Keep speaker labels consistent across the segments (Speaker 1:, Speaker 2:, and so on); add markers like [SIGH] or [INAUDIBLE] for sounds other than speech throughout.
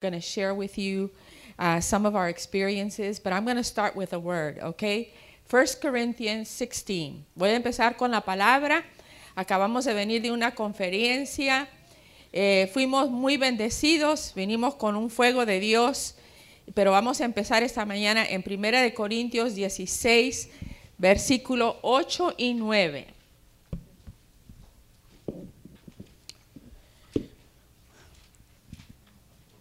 Speaker 1: going to share with you uh, some of our experiences, but I'm going to start with a word, okay? 1 Corinthians 16. Voy a empezar con la palabra. Acabamos de venir de una conferencia. Eh, fuimos muy bendecidos, vinimos con un fuego de Dios, pero vamos a empezar esta mañana en 1 de Corintios 16, versículo 8 y 9.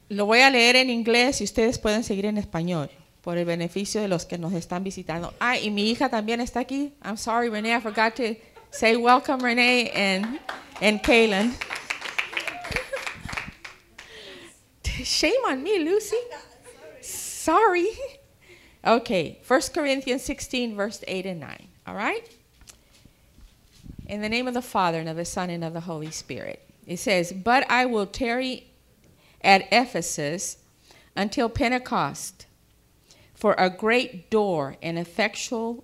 Speaker 1: Lo voy a leer en inglés y ustedes pueden seguir en español por el beneficio de los que nos están visitando. Ah, y mi hija también está aquí. I'm sorry, Renee, I forgot to say welcome, Renee and, and Kaylin. Shame on me, Lucy. Sorry. Okay, 1 Corinthians 16, verse 8 and 9. All right? In the name of the Father, and of the Son, and of the Holy Spirit. It says, But I will tarry at Ephesus until Pentecost. For a great door and effectual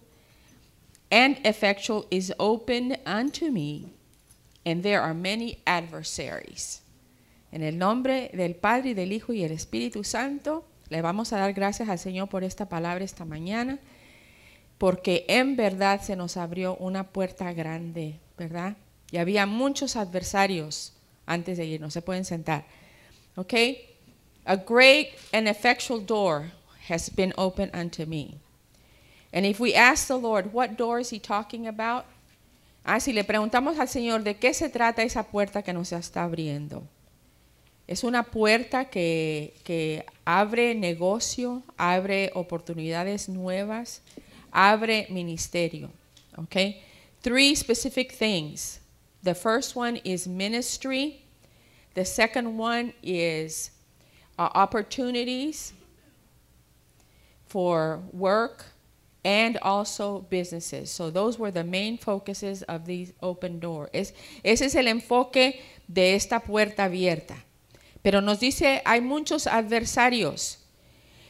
Speaker 1: and effectual is opened unto me, and there are many adversaries. En el nombre del Padre del Hijo y del Espíritu Santo, le vamos a dar gracias al Señor por esta palabra esta mañana, porque en verdad se nos abrió una puerta grande, ¿verdad? Y había muchos adversarios antes de irnos, se pueden sentar. Okay? A great and effectual door has been opened unto me. And if we ask the Lord, what door is he talking about? Ah, si le preguntamos al Señor de qué se trata esa puerta que nos está abriendo. Es una puerta que, que abre negocio, abre oportunidades nuevas, abre ministerio. Okay? Three specific things. The first one is ministry. The second one is uh, opportunities for work and also businesses. So those were the main focuses of these open doors. Es, ese es el enfoque de esta puerta abierta. Pero nos dice, hay muchos adversarios.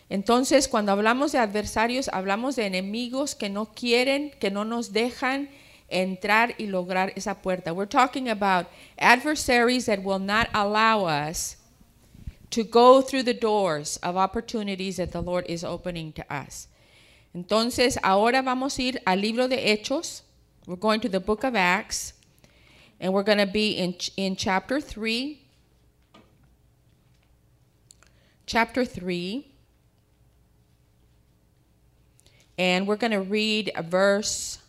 Speaker 1: Entonces, cuando hablamos de adversarios, hablamos de enemigos que no quieren, que no nos dejan entrar y lograr esa puerta. We're talking about adversaries that will not allow us to go through the doors of opportunities that the Lord is opening to us. Entonces, ahora vamos a ir al libro de Hechos. We're going to the book of Acts, and we're going to be in, in chapter 3. Chapter 3. And we're going to read a verse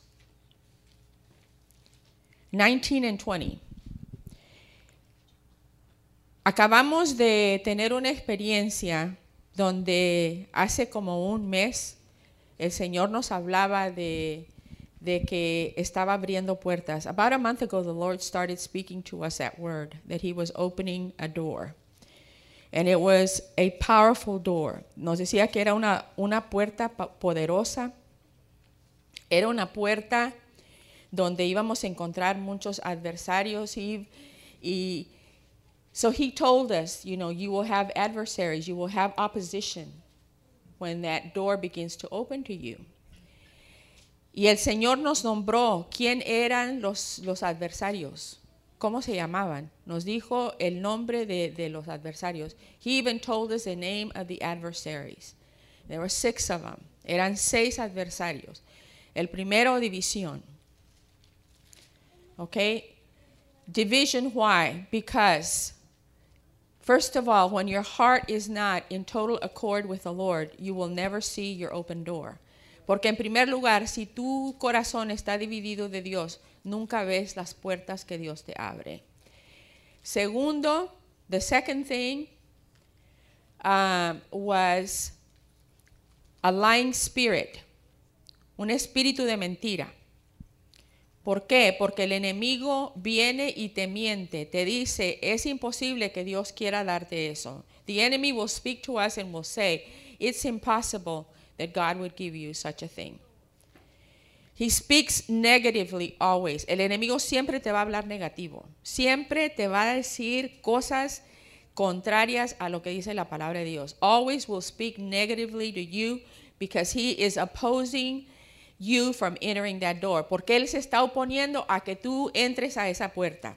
Speaker 1: 19 and 20. Acabamos de tener una experiencia donde hace como un mes el Señor nos hablaba de, de que estaba abriendo puertas. About a month ago, the Lord started speaking to us that word, that He was opening a door. And it was a powerful door. Nos decía que era una, una puerta poderosa. Era una puerta donde íbamos a encontrar muchos adversarios y, y so he told us, you know, you will have adversaries, you will have opposition when that door begins to open to you. Y el Señor nos nombró quién eran los, los adversarios, cómo se llamaban. Nos dijo el nombre de, de los adversarios. He even told us the name of the adversaries. There were six of them. Eran seis adversarios. El primero, división. Okay? Division, why? Because, first of all, when your heart is not in total accord with the Lord, you will never see your open door. Porque en primer lugar, si tu corazón está dividido de Dios, nunca ves las puertas que Dios te abre. Segundo, the second thing um, was a lying spirit, un espíritu de mentira. ¿Por qué? Porque el enemigo viene y te miente, te dice, es imposible que Dios quiera darte eso. The enemy will speak to us and will say, it's impossible that God would give you such a thing. He speaks negatively always. El enemigo siempre te va a hablar negativo. Siempre te va a decir cosas contrarias a lo que dice la palabra de Dios. Always will speak negatively to you because he is opposing you from entering that door, porque él se está oponiendo a que tú entres a esa puerta.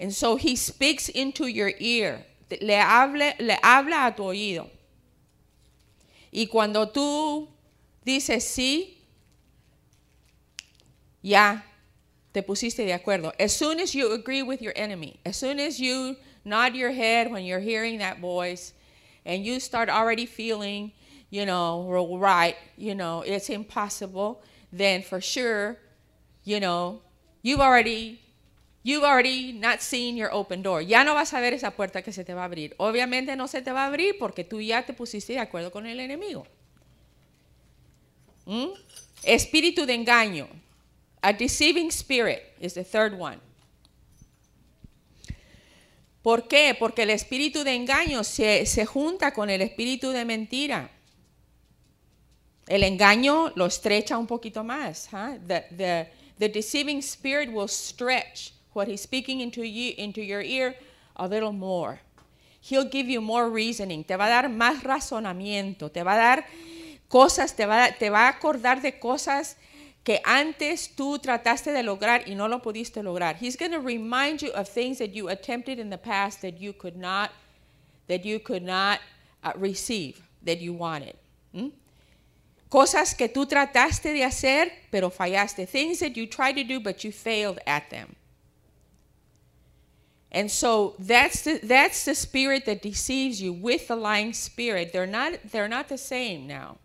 Speaker 1: And so he speaks into your ear le, hable, le habla a tu oído. Y cuando tú dices sí, ya te pusiste de acuerdo. As soon as you agree with your enemy, as soon as you nod your head when you're hearing that voice, and you start already feeling, you know, right, you know, it's impossible, then for sure, you know, you've already You've already not seen your open door. Ya no vas a ver esa puerta que se te va a abrir. Obviamente no se te va a abrir porque tú ya te pusiste de acuerdo con el enemigo. ¿Mm? Espíritu de engaño. A deceiving spirit is the third one. ¿Por qué? Porque el espíritu de engaño se, se junta con el espíritu de mentira. El engaño lo estrecha un poquito más. Huh? The, the, the deceiving spirit will stretch what he's speaking into, you, into your ear a little more. He'll give you more reasoning. Te va a dar más razonamiento. Te va a dar cosas, te va, te va a acordar de cosas que antes tú trataste de lograr y no lo pudiste lograr. He's going to remind you of things that you attempted in the past that you could not, that you could not uh, receive, that you wanted. ¿Mm? Cosas que tú trataste de hacer, pero fallaste. Things that you tried to do, but you failed at them. And so that's the, that's the spirit that deceives you with the lying spirit. They're not, they're not the same now.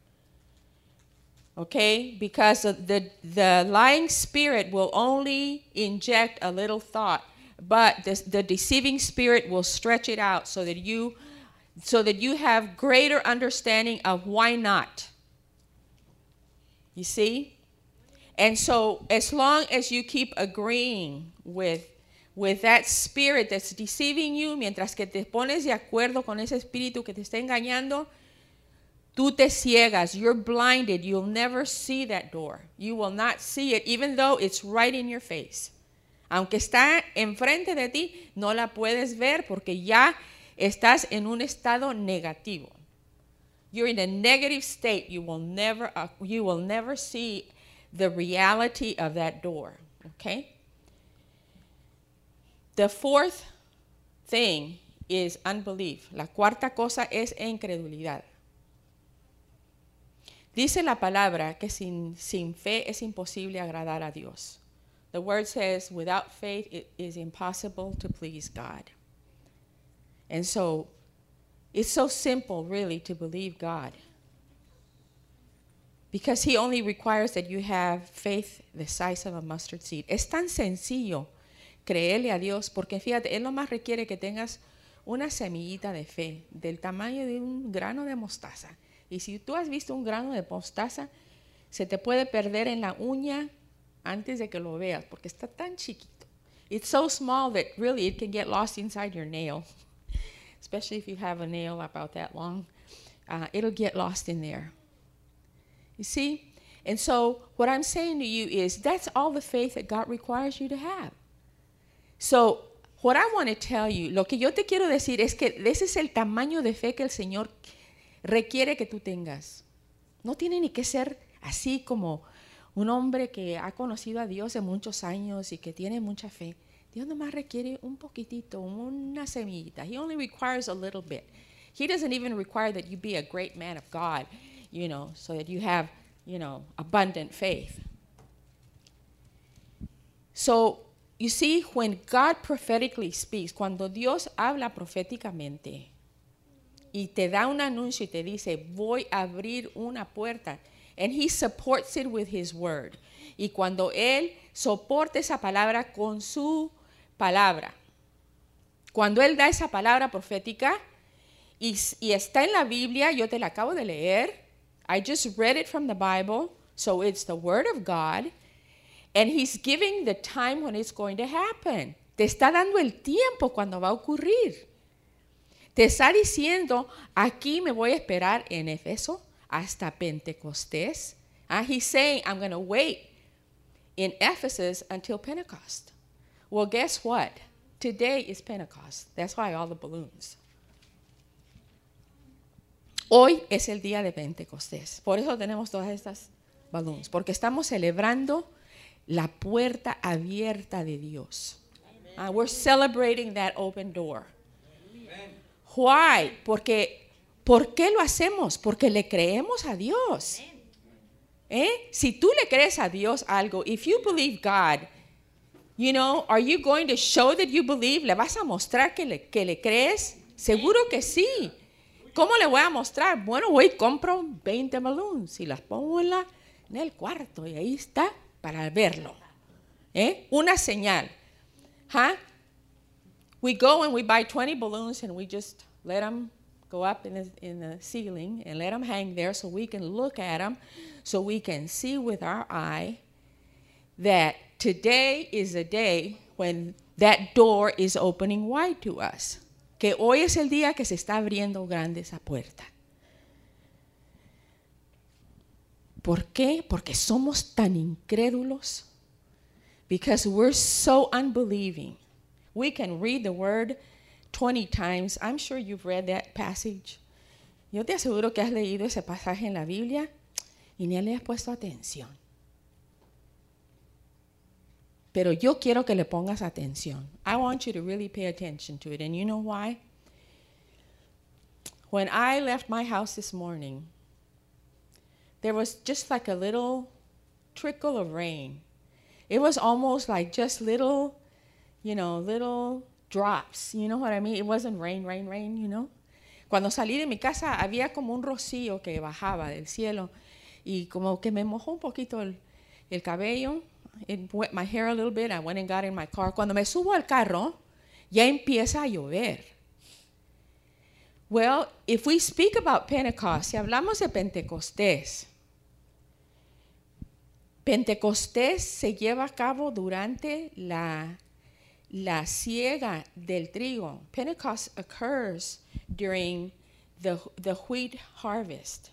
Speaker 1: Okay? Because the, the lying spirit will only inject a little thought, but the, the deceiving spirit will stretch it out so that you so that you have greater understanding of why not. You see? And so as long as you keep agreeing with with that spirit that's deceiving you, mientras que te pones de acuerdo con ese espíritu que te está engañando, tú te ciegas. You're blinded. You'll never see that door. You will not see it, even though it's right in your face. Aunque está enfrente de ti, no la puedes ver porque ya estás en un estado negativo. You're in a negative state. You will never, uh, you will never see the reality of that door. Okay? The fourth thing is unbelief. La cuarta cosa es incredulidad. Dice la palabra que sin, sin fe es imposible agradar a Dios. The word says, without faith, it is impossible to please God. And so, it's so simple, really, to believe God. Because He only requires that you have faith the size of a mustard seed. Es tan sencillo creerle a Dios, porque fíjate, Él nomás requiere que tengas una semillita de fe del tamaño de un grano de mostaza. Y si tú has visto un grano de mostaza, se te puede perder en la uña antes de que lo veas, porque está tan chiquito. It's so small that really it can get lost inside your nail, especially if you have a nail about that long. Uh, it'll get lost in there. You see? And so, what I'm saying to you is that's all the faith that God requires you to have. So, what I want to tell you, lo que yo te quiero decir es que ese es el tamaño de fe que el Señor requiere que tú tengas. No tiene ni que ser así como un hombre que ha conocido a Dios en muchos años y que tiene mucha fe. Dios nomás requiere un poquitito, una semillita. He only requires a little bit. He doesn't even require that you be a great man of God, you know, so that you have, you know, abundant faith. So, You see, when God prophetically speaks, cuando Dios habla proféticamente y te da un anuncio y te dice, voy a abrir una puerta, and He supports it with His word. Y cuando Él soporta esa palabra con su palabra, cuando Él da esa palabra profética y, y está en la Biblia, yo te la acabo de leer, I just read it from the Bible, so it's the word of God. And he's giving the time when it's going to happen. Te está dando el tiempo cuando va a ocurrir. Te está diciendo, aquí me voy a esperar en Efeso hasta Pentecostés. And he's saying, I'm going to wait in Ephesus until Pentecost. Well, guess what? Today is Pentecost. That's why all the balloons. Hoy es el día de Pentecostés. Por eso tenemos todas estas balloons. Porque estamos celebrando la puerta abierta de Dios. Uh, we're celebrating that open door. Why? Porque, ¿por qué lo hacemos? Porque le creemos a Dios. ¿Eh? Si tú le crees a Dios algo, if you believe God, you know, are you going to show that you believe? ¿Le vas a mostrar que le, que le crees? Seguro que sí. ¿Cómo le voy a mostrar? Bueno, voy compro 20 balloons y las pongo en, la, en el cuarto y ahí está para verlo. ¿Eh? Una señal. Huh? We go and we buy 20 balloons and we just let them go up in the, in the ceiling and let them hang there so we can look at them, so we can see with our eye that today is a day when that door is opening wide to us. Que hoy es el día que se está abriendo grande esa puerta. ¿Por qué? Porque somos tan incrédulos. Because we're so unbelieving. We can read the word 20 times. I'm sure you've read that passage. Yo te aseguro que has leído ese pasaje en la Biblia y ni le has puesto atención. Pero yo quiero que le pongas atención. I want you to really pay attention to it. And you know why? When I left my house this morning, there was just like a little trickle of rain. It was almost like just little, you know, little drops. You know what I mean? It wasn't rain, rain, rain, you know. Cuando salí de mi casa había como un rocío que bajaba del cielo y como que me mojó un poquito el, el cabello. It wet my hair a little bit. I went and got in my car. Cuando me subo al carro, ya empieza a llover. Well, if we speak about Pentecost, si hablamos de Pentecostés, Pentecostés se lleva a cabo durante la, la siega del trigo. Pentecost occurs during the, the wheat harvest.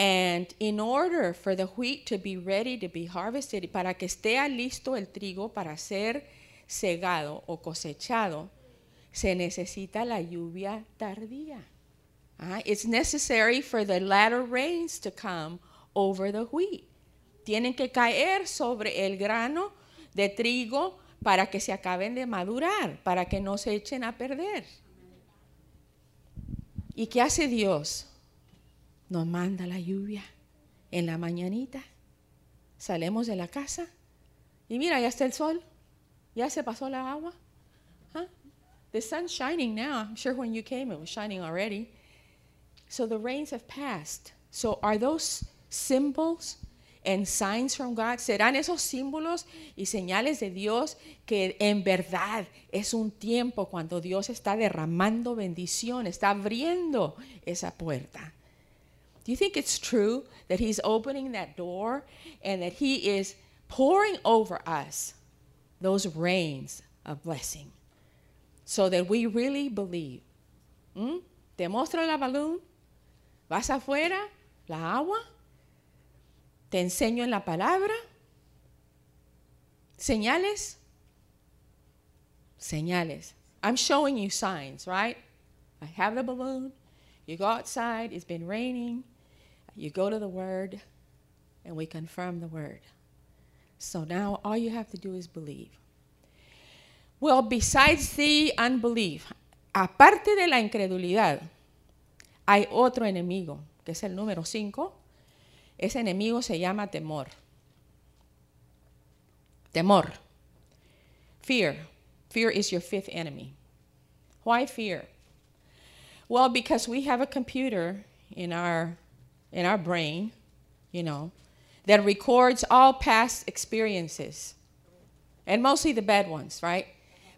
Speaker 1: And in order for the wheat to be ready to be harvested, para que esté listo el trigo para ser segado o cosechado, se necesita la lluvia tardía. Uh, it's necessary for the latter rains to come over the wheat. Tienen que caer sobre el grano de trigo para que se acaben de madurar, para que no se echen a perder. ¿Y qué hace Dios? Nos manda la lluvia en la mañanita. Salemos de la casa y mira, ya está el sol. Ya se pasó la agua. Huh? The sun's shining now. I'm sure when you came it was shining already. So the rains have passed. So are those symbols and signs from God? ¿Serán esos símbolos y señales de Dios que en verdad es un tiempo cuando Dios está derramando bendición, está abriendo esa puerta? Do you think it's true that He's opening that door and that He is pouring over us those rains of blessing so that we really believe? ¿Mm? Te muestro la balloon, vas afuera, la agua, te enseño en la palabra, señales, señales. I'm showing you signs, right? I have the balloon. You go outside, it's been raining. You go to the Word, and we confirm the Word. So now all you have to do is believe. Well, besides the unbelief, aparte de la incredulidad, hay otro enemigo, que es el número 5. Ese enemigo se llama temor. Temor. Fear. Fear is your fifth enemy. Why fear? Well, because we have a computer in our in our brain, you know, that records all past experiences. And mostly the bad ones, right?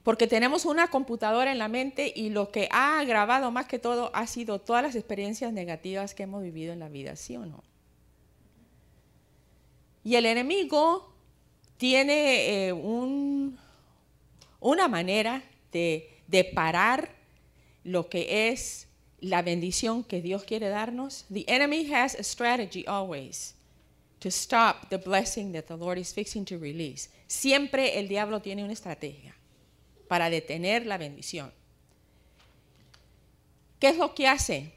Speaker 1: Porque tenemos una computadora en la mente y lo que ha grabado más que todo ha sido todas las experiencias negativas que hemos vivido en la vida, ¿sí o no? Y el enemigo tiene eh, un, una manera de, de parar lo que es la bendición que Dios quiere darnos. The enemy has a strategy always to stop the blessing that the Lord is fixing to release. Siempre el diablo tiene una estrategia para detener la bendición. ¿Qué es lo que hace?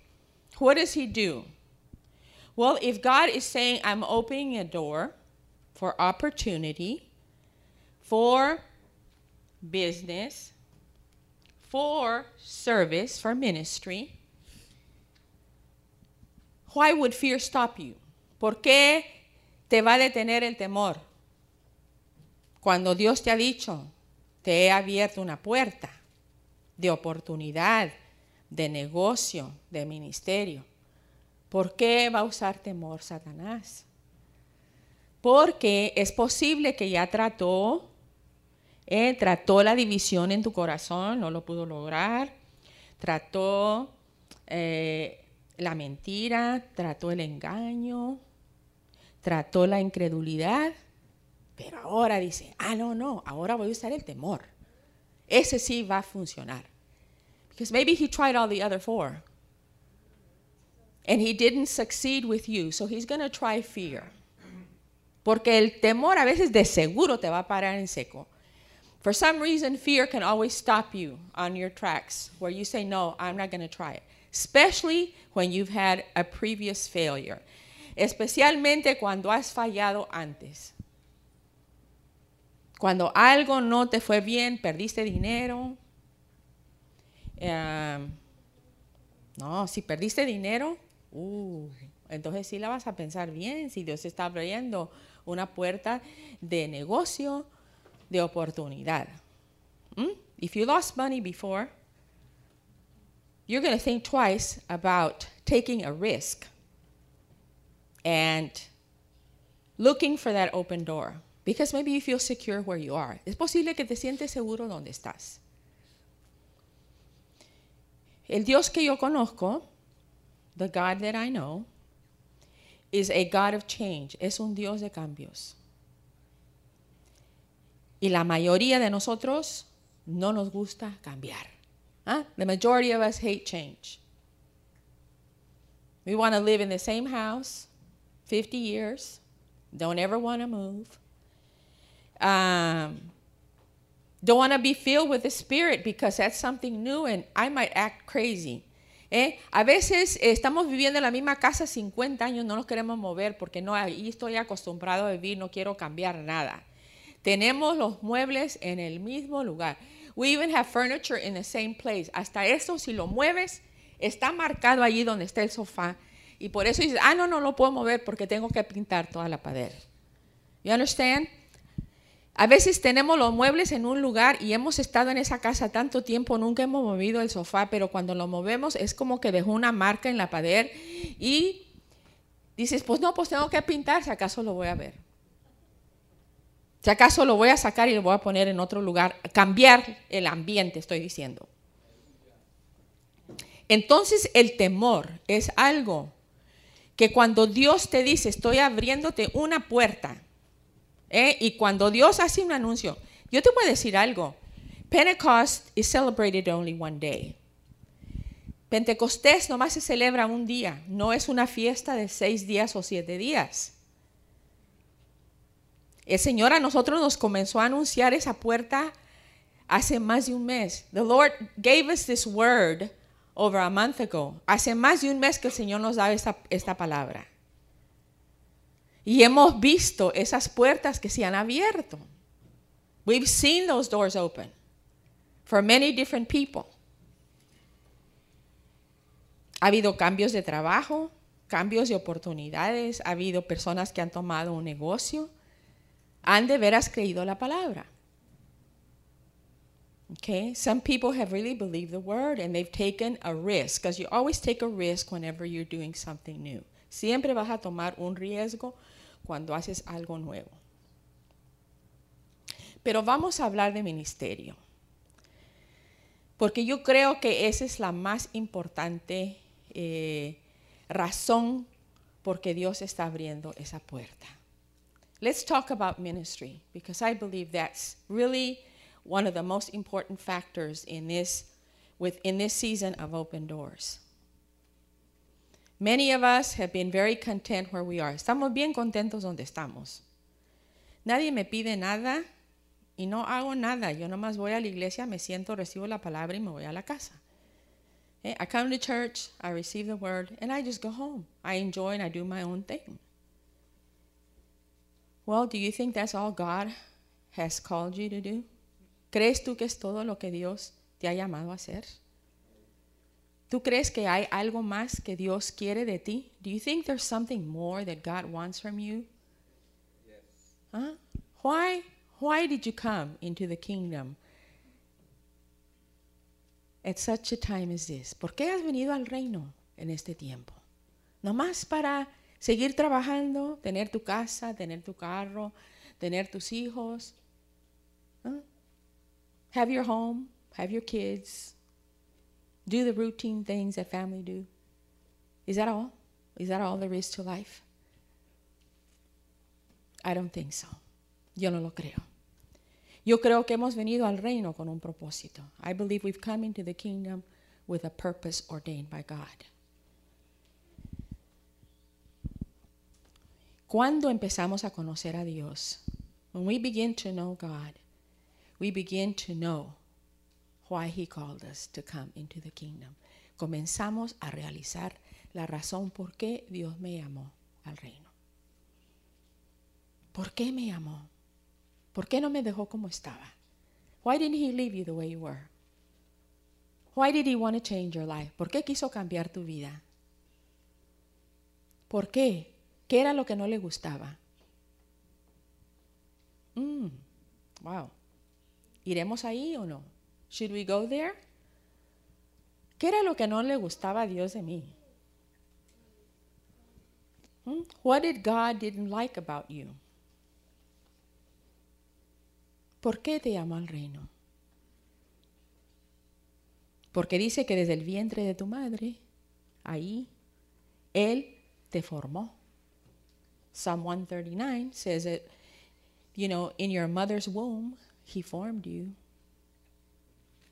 Speaker 1: What does he do? Well, if God is saying, I'm opening a door for opportunity, for business, for service, for ministry, why would fear stop you? ¿Por qué te va a detener el temor? Cuando Dios te ha dicho, te he abierto una puerta de oportunidad, de negocio, de ministerio. ¿Por qué va a usar temor Satanás? Porque es posible que ya trató, eh, trató la división en tu corazón, no lo pudo lograr, trató eh, la mentira, trató el engaño, trató la incredulidad, pero ahora dice, ah, no, no, ahora voy a usar el temor. Ese sí va a funcionar. Because maybe he tried all the other four. And he didn't succeed with you, so he's going to try fear. Porque el temor a veces de seguro te va a parar en seco. For some reason, fear can always stop you on your tracks where you say, No, I'm not going to try it. Especially when you've had a previous failure. Especialmente cuando has fallado antes. Cuando algo no te fue bien, perdiste dinero. Um, no, si perdiste dinero, uh, entonces sí la vas a pensar bien si Dios está abriendo una puerta de negocio, de oportunidad. ¿Mm? If you lost money before, you're going to think twice about taking a risk and looking for that open door. Because maybe you feel secure where you are. Es posible que te sientes seguro donde estás. El Dios que yo conozco, the God that I know, is a God of change. Es un Dios de cambios. Y la mayoría de nosotros no nos gusta cambiar. Huh? The majority of us hate change. We want to live in the same house 50 years, don't ever want to move. Um, don't want to be filled with the Spirit because that's something new and I might act crazy. ¿Eh? A veces estamos viviendo en la misma casa 50 años, no nos queremos mover porque no, ahí estoy acostumbrado a vivir, no quiero cambiar nada. Tenemos los muebles en el mismo lugar. We even have furniture in the same place. Hasta eso, si lo mueves, está marcado allí donde está el sofá. Y por eso dices, ah, no, no lo puedo mover porque tengo que pintar toda la pared. You understand? A veces tenemos los muebles en un lugar y hemos estado en esa casa tanto tiempo, nunca hemos movido el sofá, pero cuando lo movemos es como que dejó una marca en la pared y dices, pues no, pues tengo que pintar, si acaso lo voy a ver. Si acaso lo voy a sacar y lo voy a poner en otro lugar, cambiar el ambiente, estoy diciendo. Entonces el temor es algo que cuando Dios te dice, estoy abriéndote una puerta, ¿eh? Y cuando Dios hace un anuncio, yo te voy a decir algo. Pentecost is celebrated only one day. Pentecostés nomás se celebra un día, no es una fiesta de seis días o siete días. El Señor a nosotros nos comenzó a anunciar esa puerta hace más de un mes. The Lord gave us this word over a month ago. Hace más de un mes que el Señor nos da esta, esta palabra. Y hemos visto esas puertas que se han abierto. We've seen those doors open for many different people. Ha habido cambios de trabajo, cambios de oportunidades, ha habido personas que han tomado un negocio, han de veras creído la palabra. Okay, some people have really believed the word and they've taken a risk, because you always take a risk whenever you're doing something new. Siempre vas a tomar un riesgo cuando haces algo nuevo. Pero vamos a hablar de ministerio, porque yo creo que esa es la más importante eh, razón por que Dios está abriendo esa puerta. Let's talk about ministry, because I believe that's really one of the most important factors in this, within this season of open doors. Many of us have been very content where we are. Estamos bien contentos donde estamos. Nadie me pide nada y no hago nada. Yo nomás voy a la iglesia, me siento, recibo la palabra y me voy a la casa. Eh, I come to church, I receive the word, and I just go home. I enjoy and I do my own thing. Well, do you think that's all God has called you to do? ¿Crees tú que es todo lo que Dios te ha llamado a hacer? ¿Tú crees que hay algo más que Dios quiere de ti? Do you think there's something more that God wants from you? Yes. Huh? Why why did you come into the kingdom at such a time as this? ¿Por qué has venido al reino en este tiempo? ¿Nomás para seguir trabajando, tener tu casa, tener tu carro, tener tus hijos? Have your home, have your kids, do the routine things that family do. Is that all? Is that all there is to life? I don't think so. Yo no lo creo. Yo creo que hemos venido al reino con un propósito. I believe we've come into the kingdom with a purpose ordained by God. Cuando empezamos a conocer a Dios, when we begin to know God, we begin to know why He called us to come into the kingdom. Comenzamos a realizar la razón por qué Dios me llamó al reino. ¿Por qué me llamó? ¿Por qué no me dejó como estaba? Why didn't He leave you the way you were? Why did He want to change your life? ¿Por qué quiso cambiar tu vida? ¿Por qué? ¿Qué era lo que no le gustaba? Mm, wow. ¿Iremos ahí o no? Should we go there? ¿Qué era lo que no le gustaba a Dios de mí? Hmm? What did God didn't like about you? ¿Por qué te llamó al reino? Porque dice que desde el vientre de tu madre, ahí, Él te formó. Psalm 139 says that, you know, in your mother's womb, He formed you.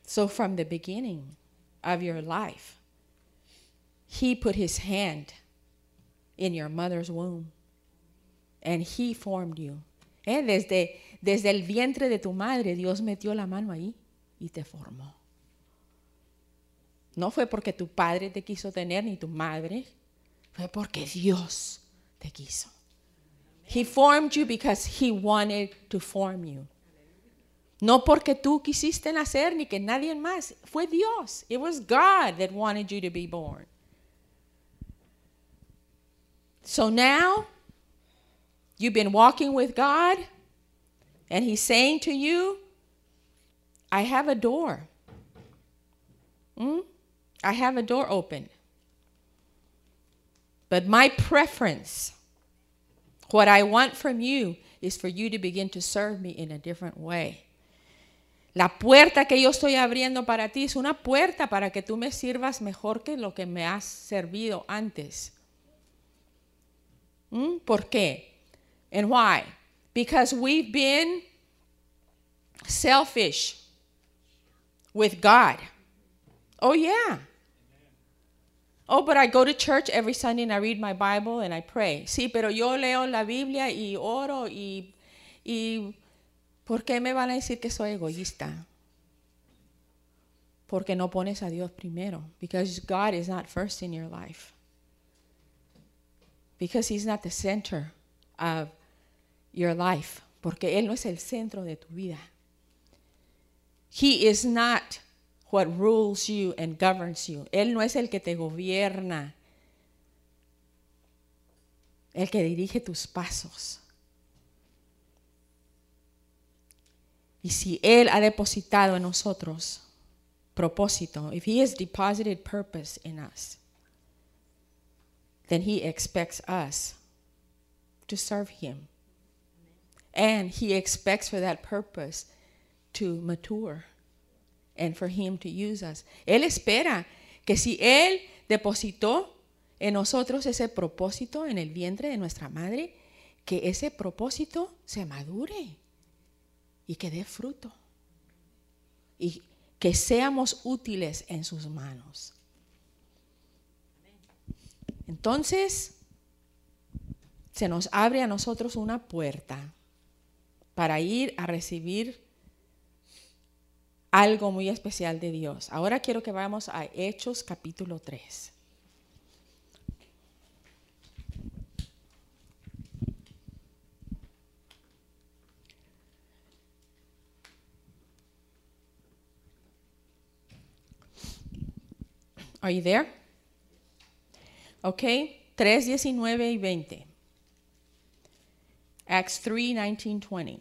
Speaker 1: So from the beginning of your life, He put His hand in your mother's womb and He formed you. Eh, desde, desde el vientre de tu madre, Dios metió la mano ahí y te formó. No fue porque tu padre te quiso tener ni tu madre, fue porque Dios te quiso. He formed you because he wanted to form you. No porque tú quisiste nacer ni que nadie más, fue Dios. It was God that wanted you to be born. So now you've been walking with God and he's saying to you, I have a door. Hmm? I have a door open. But my preference, what I want from you, is for you to begin to serve me in a different way. La puerta que yo estoy abriendo para ti es una puerta para que tú me sirvas mejor que lo que me has servido antes. ¿Mm? ¿Por qué? And why? Because we've been selfish with God. Oh, yeah. Oh, but I go to church every Sunday and I read my Bible and I pray. Sí, pero yo leo la Biblia y oro y, y ¿por qué me van a decir que soy egoísta? Porque no pones a Dios primero. Because God is not first in your life. Because He's not the center of your life. Porque Él no es el centro de tu vida. He is not what rules you and governs you. Él no es el que te gobierna, el que dirige tus pasos. Y si Él ha depositado en nosotros propósito, if He has deposited purpose in us, then He expects us to serve Him. And He expects for that purpose to mature and for Him to use us. Él espera que si Él depositó en nosotros ese propósito en el vientre de nuestra madre, que ese propósito se madure y que dé fruto. Y que seamos útiles en sus manos. Entonces, se nos abre a nosotros una puerta para ir a recibir algo muy especial de Dios. Ahora quiero que vayamos a Hechos capítulo 3. Are you there? Okay, 3, 19 y 20. Acts 3, 19, 20.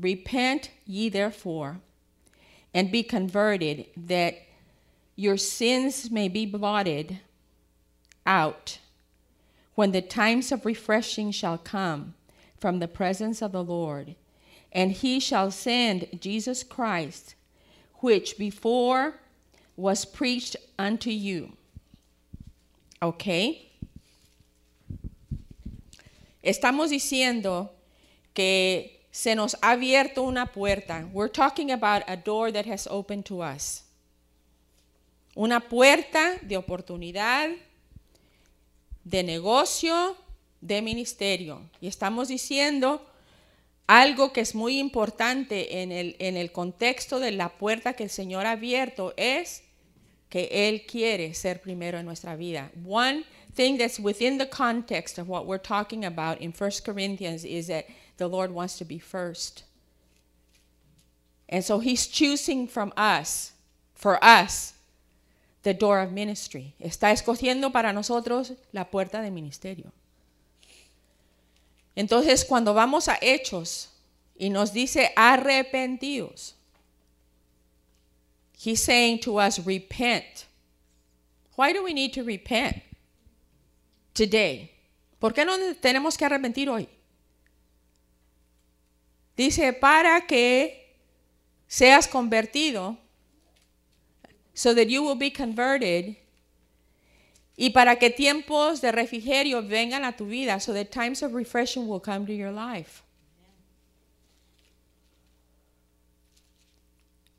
Speaker 1: Repent ye therefore, and be converted, that your sins may be blotted out when the times of refreshing shall come from the presence of the Lord. And he shall send Jesus Christ, which before was preached unto you. Okay? Estamos diciendo que se nos ha abierto una puerta. We're talking about a door that has opened to us. Una puerta de oportunidad, de negocio, de ministerio. Y estamos diciendo algo que es muy importante en el, en el contexto de la puerta que el Señor ha abierto es que Él quiere ser primero en nuestra vida. One thing that's within the context of what we're talking about in 1 Corinthians is that the Lord wants to be first. And so He's choosing from us, for us, the door of ministry. Está escogiendo para nosotros la puerta de ministerio. Entonces, cuando vamos a Hechos y nos dice arrepentidos, he's saying to us, repent. Why do we need to repent today? ¿Por qué no tenemos que arrepentir hoy? Dice, para que seas convertido so that you will be converted y para que tiempos de refrigerio vengan a tu vida so that times of refreshing will come to your life.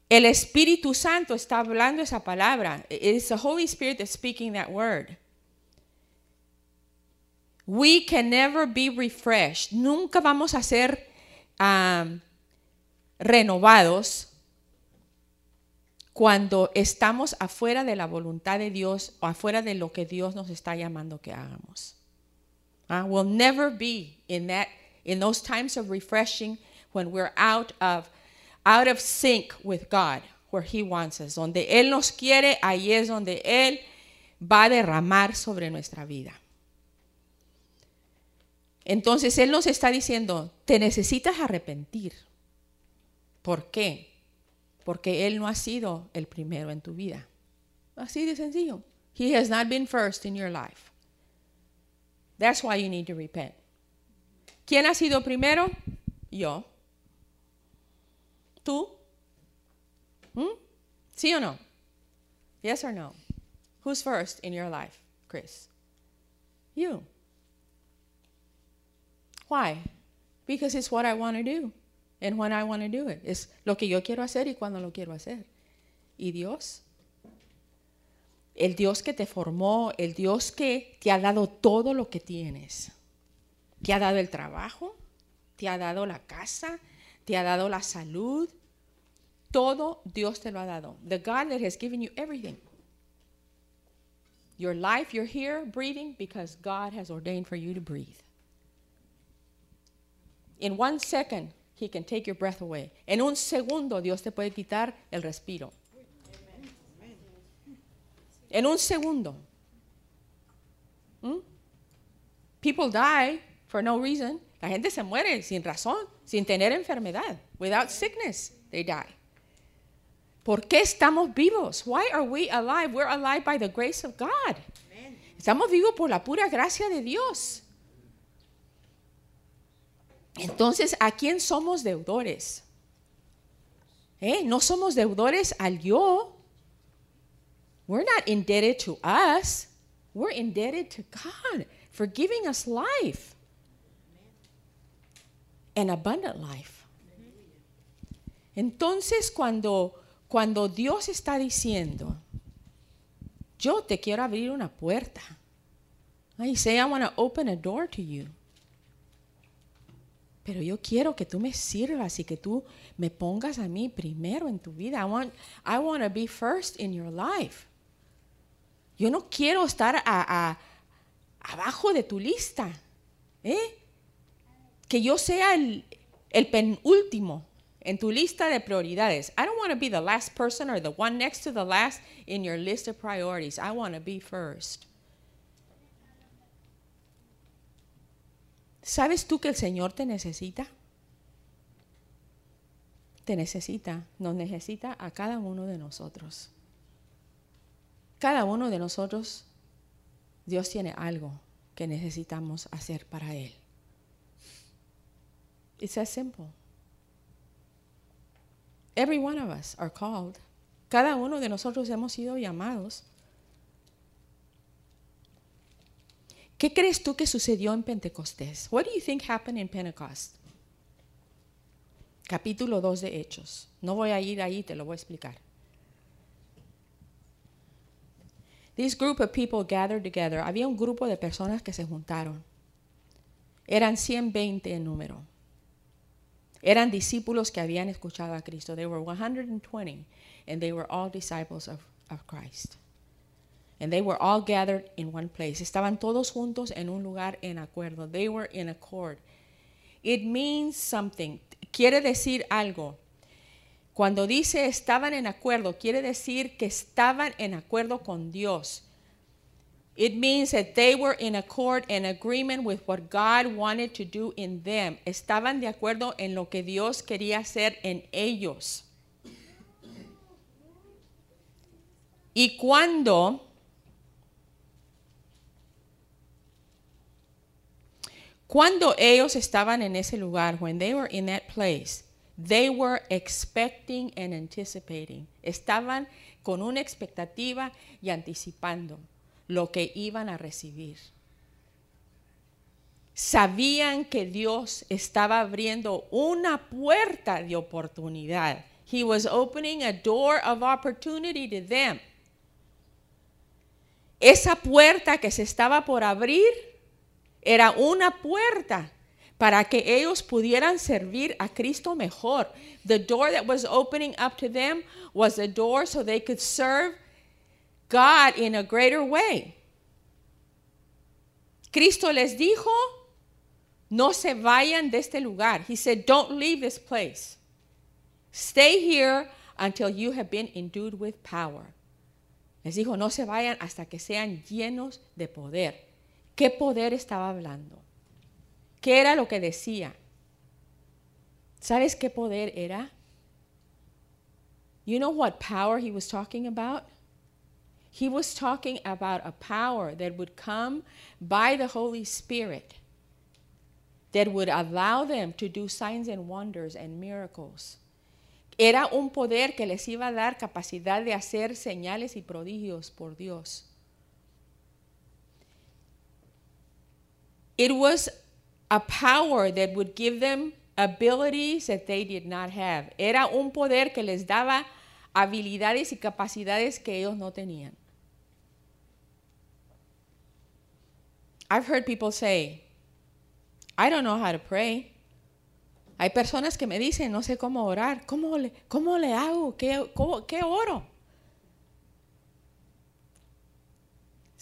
Speaker 1: El Espíritu Santo está hablando esa palabra. It's the Holy Spirit that's speaking that word. We can never be refreshed. Nunca vamos a ser renovados cuando estamos afuera de la voluntad de Dios o afuera de lo que Dios nos está llamando que hagamos. Uh, we'll never be in that in those times of refreshing when we're out of out of sync with God, where He wants us. Donde Él nos quiere, ahí es donde Él va a derramar sobre nuestra vida. Entonces Él nos está diciendo, te necesitas arrepentir. ¿Por qué? porque Él no ha sido el primero en tu vida. Así de sencillo. He has not been first in your life. That's why you need to repent. ¿Quién ha sido primero? Yo. ¿Tú? ¿Mm? ¿Sí o no? Yes or no? Who's first in your life, Chris? You. Why? Because it's what I want to do and when I want to do it. Es lo que yo quiero hacer y cuando lo quiero hacer. ¿Y Dios? El Dios que te formó, el Dios que te ha dado todo lo que tienes. Te ha dado el trabajo, te ha dado la casa, te ha dado la salud. Todo Dios te lo ha dado. The God that has given you everything. Your life, you're here breathing because God has ordained for you to breathe. In one second, He can take your breath away. En un segundo Dios te puede quitar el respiro. En un segundo. ¿Mm? People die for no reason. La gente se muere sin razón, sin tener enfermedad. Without sickness, they die. ¿Por qué estamos vivos? Why are we alive? We're alive by the grace of God. Estamos vivos por la pura gracia de Dios. Entonces, ¿a quién somos deudores? ¿Eh? No somos deudores al yo. We're not indebted to us. We're indebted to God for giving us life. An abundant life. Entonces, cuando, cuando Dios está diciendo, yo te quiero abrir una puerta. I say, I want to open a door to you. Pero yo quiero que tú me sirvas y que tú me pongas a mí primero en tu vida. I want, I want to be first in your life. Yo no quiero estar a, abajo de tu lista. ¿eh? Que yo sea el, el penúltimo en tu lista de prioridades. I don't want to be the last person or the one next to the last in your list of priorities. I want to be first. ¿Sabes tú que el Señor te necesita? Te necesita, nos necesita a cada uno de nosotros. Cada uno de nosotros, Dios tiene algo que necesitamos hacer para Él. It's that simple. Every one of us are called. Cada uno de nosotros hemos sido llamados. ¿Qué crees tú que sucedió en Pentecostés? What do you think happened in Pentecost? Capítulo 2 de Hechos. No voy a ir ahí, te lo voy a explicar. This group of people gathered together. Había un grupo de personas que se juntaron. Eran 120 en número. Eran discípulos que habían escuchado a Cristo. They were 120 and they were all disciples of, of Christ. And they were all gathered in one place. Estaban todos juntos en un lugar en acuerdo. They were in accord. It means something. Quiere decir algo. Cuando dice estaban en acuerdo, quiere decir que estaban en acuerdo con Dios. It means that they were in accord and agreement with what God wanted to do in them. Estaban de acuerdo en lo que Dios quería hacer en ellos. Y cuando cuando ellos estaban en ese lugar, when they were in that place, they were expecting and anticipating. Estaban con una expectativa y anticipando lo que iban a recibir. Sabían que Dios estaba abriendo una puerta de oportunidad. He was opening a door of opportunity to them. Esa puerta que se estaba por abrir era una puerta para que ellos pudieran servir a Cristo mejor. The door that was opening up to them was a door so they could serve God in a greater way. Cristo les dijo, no se vayan de este lugar. He said, don't leave this place. Stay here until you have been endued with power. Les dijo, no se vayan hasta que sean llenos de poder. ¿Qué poder estaba hablando? ¿Qué era lo que decía? ¿Sabes qué poder era? You know what power he was talking about? He was talking about a power that would come by the Holy Spirit that would allow them to do signs and wonders and miracles. Era un poder que les iba a dar capacidad de hacer señales y prodigios por Dios. It was a power that would give them abilities that they did not have. Era un poder que les daba habilidades y capacidades que ellos no tenían. I've heard people say, I don't know how to pray. Hay personas que me dicen, no sé cómo orar. ¿Cómo le, cómo le hago? ¿Qué, cómo, ¿Qué oro?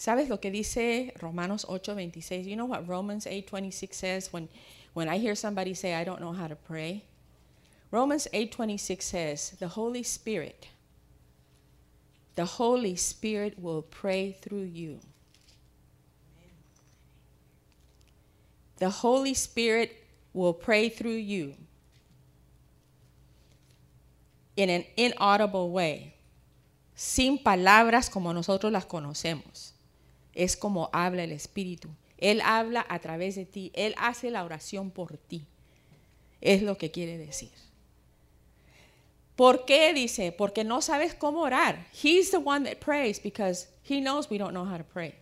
Speaker 1: ¿Sabes lo que dice Romanos 8:26? You know what Romans 8:26 says when, when I hear somebody say, I don't know how to pray? Romans 8:26 says, the Holy Spirit, the Holy Spirit will pray through you. The Holy Spirit will pray through you in an inaudible way, sin palabras como nosotros las conocemos. Es como habla el Espíritu. Él habla a través de ti. Él hace la oración por ti. Es lo que quiere decir. ¿Por qué dice? Porque no sabes cómo orar. He's the one that prays because he knows we don't know how to pray.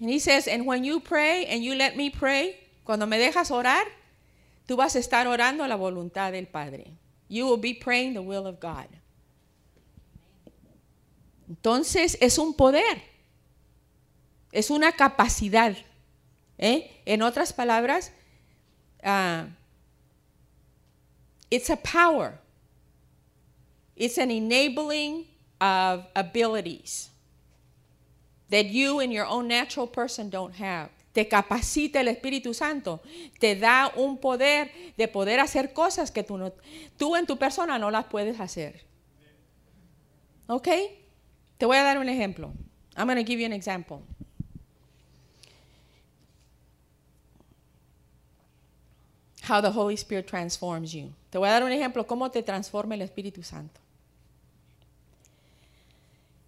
Speaker 1: And he says, and when you pray and you let me pray, cuando me dejas orar, tú vas a estar orando la voluntad del Padre. You will be praying the will of God. Entonces es un poder, es una capacidad. ¿eh? En otras palabras, uh, it's a power. It's an enabling of abilities that you in your own natural person don't have. te capacita el Espíritu Santo, te da un poder de poder hacer cosas que tú, no, tú en tu persona no las puedes hacer. ¿Ok? Te voy a dar un ejemplo. I'm going to give you an example. How the Holy Spirit transforms you. Te voy a dar un ejemplo cómo te transforma el Espíritu Santo.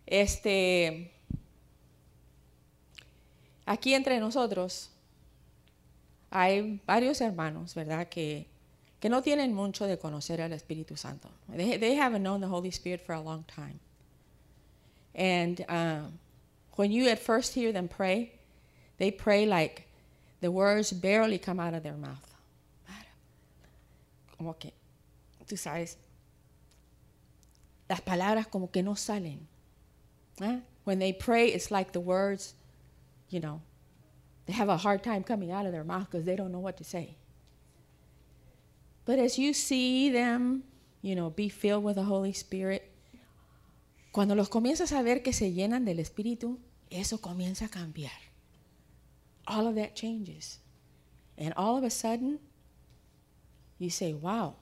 Speaker 1: Este aquí entre nosotros hay varios hermanos, ¿verdad? Que, que no tienen mucho de conocer al Espíritu Santo. They, they haven't known the Holy Spirit for a long time. And uh, when you at first hear them pray, they pray like the words barely come out of their mouth. Como que, tú sabes, las palabras como que no salen. ¿eh? When they pray, it's like the words you know, they have a hard time coming out of their mouth because they don't know what to say. But as you see them, you know, be filled with the Holy Spirit, cuando los comienzas a ver que se llenan del Espíritu, eso comienza a cambiar. All of that changes. And all of a sudden, you say, wow,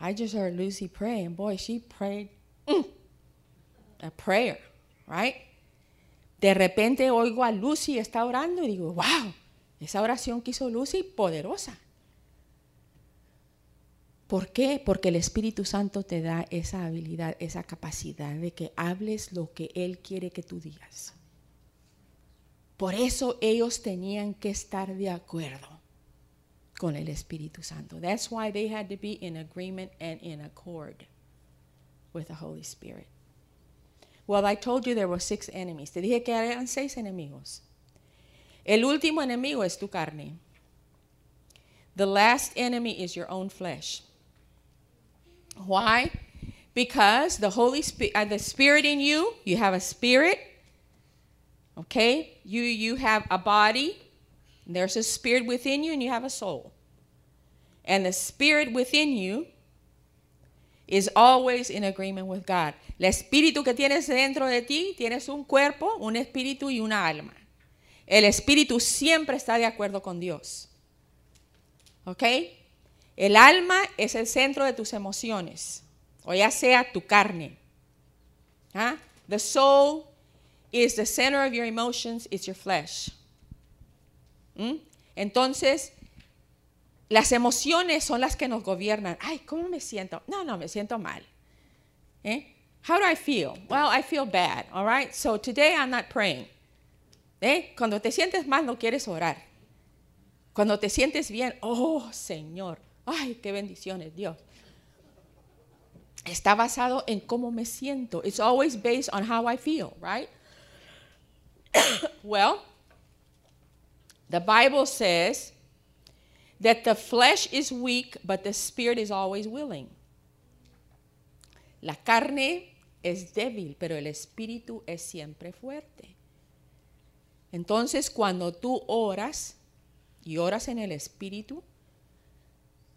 Speaker 1: I just heard Lucy pray, and boy, she prayed mm, a prayer, right? De repente oigo a Lucy está orando y digo, wow, esa oración que hizo Lucy, poderosa. ¿Por qué? Porque el Espíritu Santo te da esa habilidad, esa capacidad de que hables lo que Él quiere que tú digas. Por eso ellos tenían que estar de acuerdo con el Espíritu Santo. That's why they had to be in agreement and in accord with the Holy Spirit. Well, I told you there were six enemies. Te dije que eran seis enemigos. El último enemigo es tu carne. The last enemy is your own flesh. Why? Because the Holy Spirit, uh, the Spirit in you, you have a spirit. Okay, you you have a body. There's a spirit within you, and you have a soul. And the spirit within you is always in agreement with God. El espíritu que tienes dentro de ti, tienes un cuerpo, un espíritu y una alma. El espíritu siempre está de acuerdo con Dios. ¿Ok? El alma es el centro de tus emociones, o ya sea tu carne. ¿Ah? The soul is the center of your emotions, it's your flesh. ¿Mm? Entonces, las emociones son las que nos gobiernan. Ay, ¿cómo me siento? No, no, me siento mal. ¿Eh? How do I feel? Well, I feel bad, all right? So today I'm not praying. ¿Eh? Cuando te sientes mal no quieres orar. Cuando te sientes bien, oh Señor, ay, qué bendiciones, Dios. Está basado en cómo me siento. It's always based on how I feel, right? [COUGHS] well, the Bible says that the flesh is weak, but the spirit is always willing. La carne es débil, pero el espíritu es siempre fuerte. Entonces, cuando tú oras y oras en el espíritu,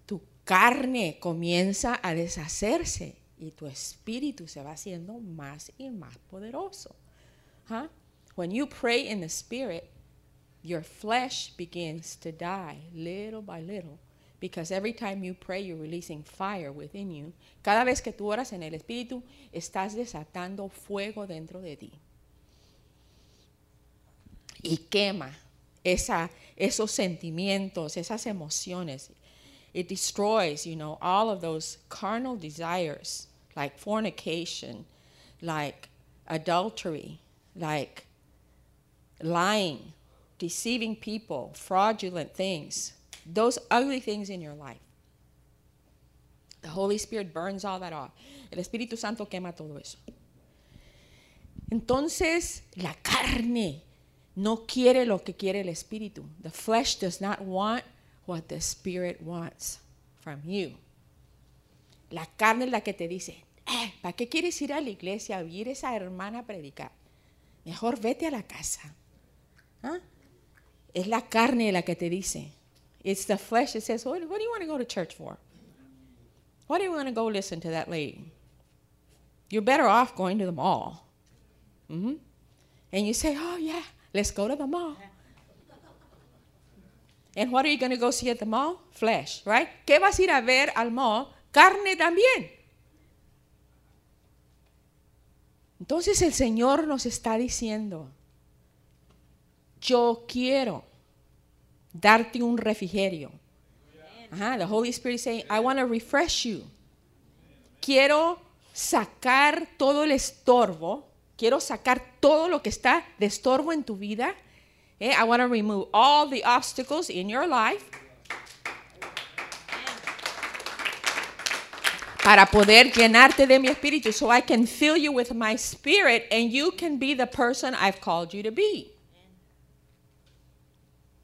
Speaker 1: tu carne comienza a deshacerse y tu espíritu se va haciendo más y más poderoso. Huh? When you pray in the spirit, your flesh begins to die little by little Because every time you pray, you're releasing fire within you. Cada vez que tú oras en el Espíritu, estás desatando fuego dentro de ti. Y quema esa, esos sentimientos, esas emociones. It destroys, you know, all of those carnal desires, like fornication, like adultery, like lying, deceiving people, fraudulent things those ugly things in your life. The Holy Spirit burns all that off. El Espíritu Santo quema todo eso. Entonces, la carne no quiere lo que quiere el Espíritu. The flesh does not want what the Spirit wants from you. La carne es la que te dice, eh, ¿para qué quieres ir a la iglesia a oír esa hermana predicar? Mejor vete a la casa. ¿Ah? Es la carne la que te dice, it's the flesh that says, what, do you want to go to church for? Why do you want to go listen to that lady? You're better off going to the mall. Mm-hmm. And you say, oh, yeah, Let's go to the mall. And what are you going to go see at the mall? Flesh, right? ¿Qué vas a ir a ver al mall? Carne también. Entonces el Señor nos está diciendo, yo quiero darte un refrigerio. The Holy Spirit saying, I want to refresh you. Quiero sacar todo el estorbo, quiero sacar todo lo que está de estorbo en tu vida. Eh, I want to remove all the obstacles in your life. para poder llenarte de mi espíritu so I can fill you with my spirit and you can be the person I've called you to be.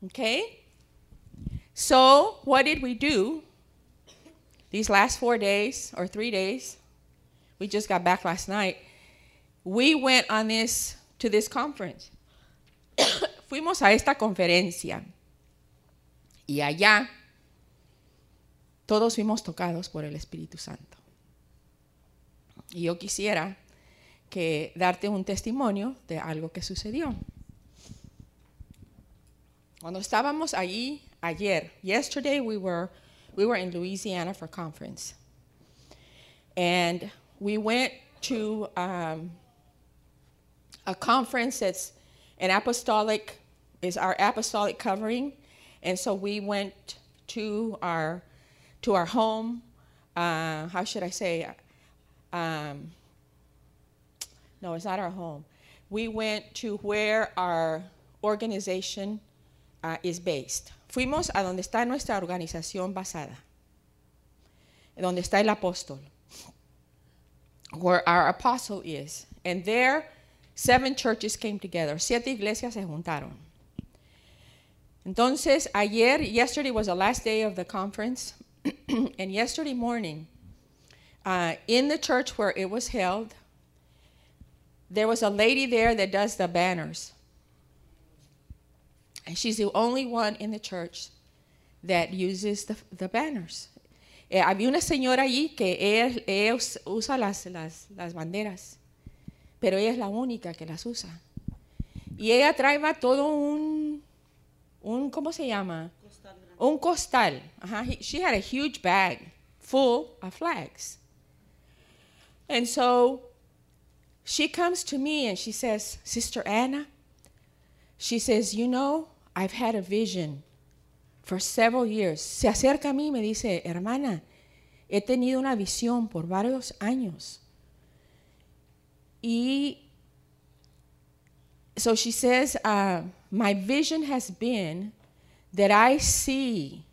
Speaker 1: Okay? So, what did we do these last four days or three days? We just got back last night. We went on this to this conference. [COUGHS] Fuimos a esta conferencia. Y allá todos fuimos tocados por el Espíritu Santo. Y yo quisiera que darte un testimonio de algo que sucedió. Cuando estábamos allí ayer, yesterday we were we were in Louisiana for conference, and we went to um, a conference that's an apostolic is our apostolic covering, and so we went to our to our home. Uh, how should I say? Um, no, it's not our home. We went to where our organization uh, is based. Fuimos a donde está nuestra organización basada, donde está el apóstol, where our apostle is. And there, seven churches came together. Siete iglesias se juntaron. Entonces, ayer, yesterday was the last day of the conference, [CLEARS THROAT] and yesterday morning, uh, in the church where it was held, there was a lady there that does the banners. And she's the only one in the church that uses the, the banners. Eh, había una señora allí que ella, ella usa las, las, las, banderas, pero ella es la única que las usa. Y ella trae va todo un, un ¿cómo se llama? Costal un costal. She had a huge bag full of flags. And so she comes to me and she says, Sister Anna, she says, You know, I've had a vision for several years. Se acerca a mí y me dice, hermana, he tenido una visión por varios años. Y so she says, uh, my vision has been that I see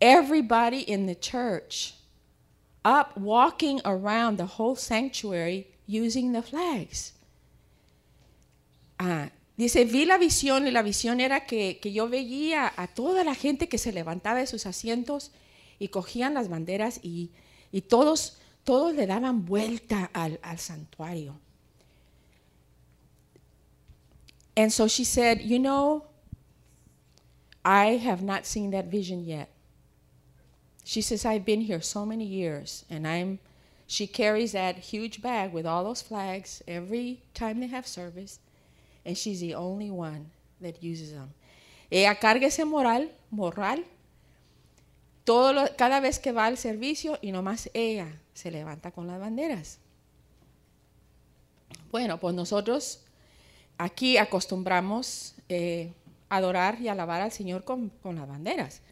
Speaker 1: everybody in the church up walking around the whole sanctuary using the flags. Ah, Dice, vi la visión y la visión era que, que, yo veía a toda la gente que se levantaba de sus asientos y cogían las banderas y, y todos, todos le daban vuelta al, santuario. And so she said, you know, I have not seen that vision yet. She says, I've been here so many years and I'm, she carries that huge bag with all those flags every time they have service. And she's the only one that uses them. Ella carga ese moral, moral, todo lo, cada vez que va al servicio y nomás ella se levanta con las banderas. Bueno, pues nosotros aquí acostumbramos eh, adorar y alabar al Señor con, con las banderas.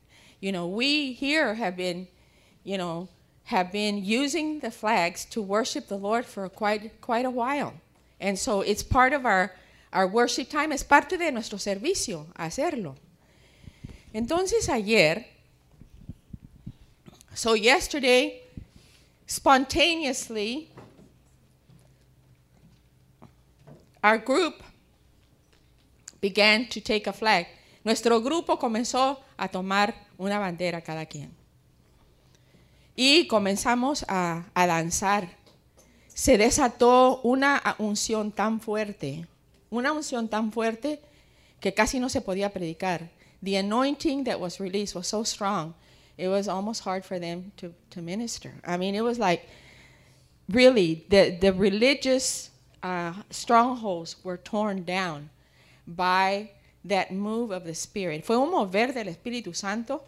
Speaker 1: You know, we here have been, you know, have been using the flags to worship the Lord for quite, quite a while. And so it's part of our Our worship time es parte de nuestro servicio, hacerlo. Entonces ayer, so yesterday, spontaneously, our group began to take a flag. Nuestro grupo comenzó a tomar una bandera cada quien. Y comenzamos a, a danzar. Se desató una unción tan fuerte una unción tan fuerte que casi no se podía predicar. The anointing that was released was so strong, it was almost hard for them to, minister. I mean, it was like really the, religious uh, strongholds were torn down by that move of the Spirit. Fue un mover del Espíritu Santo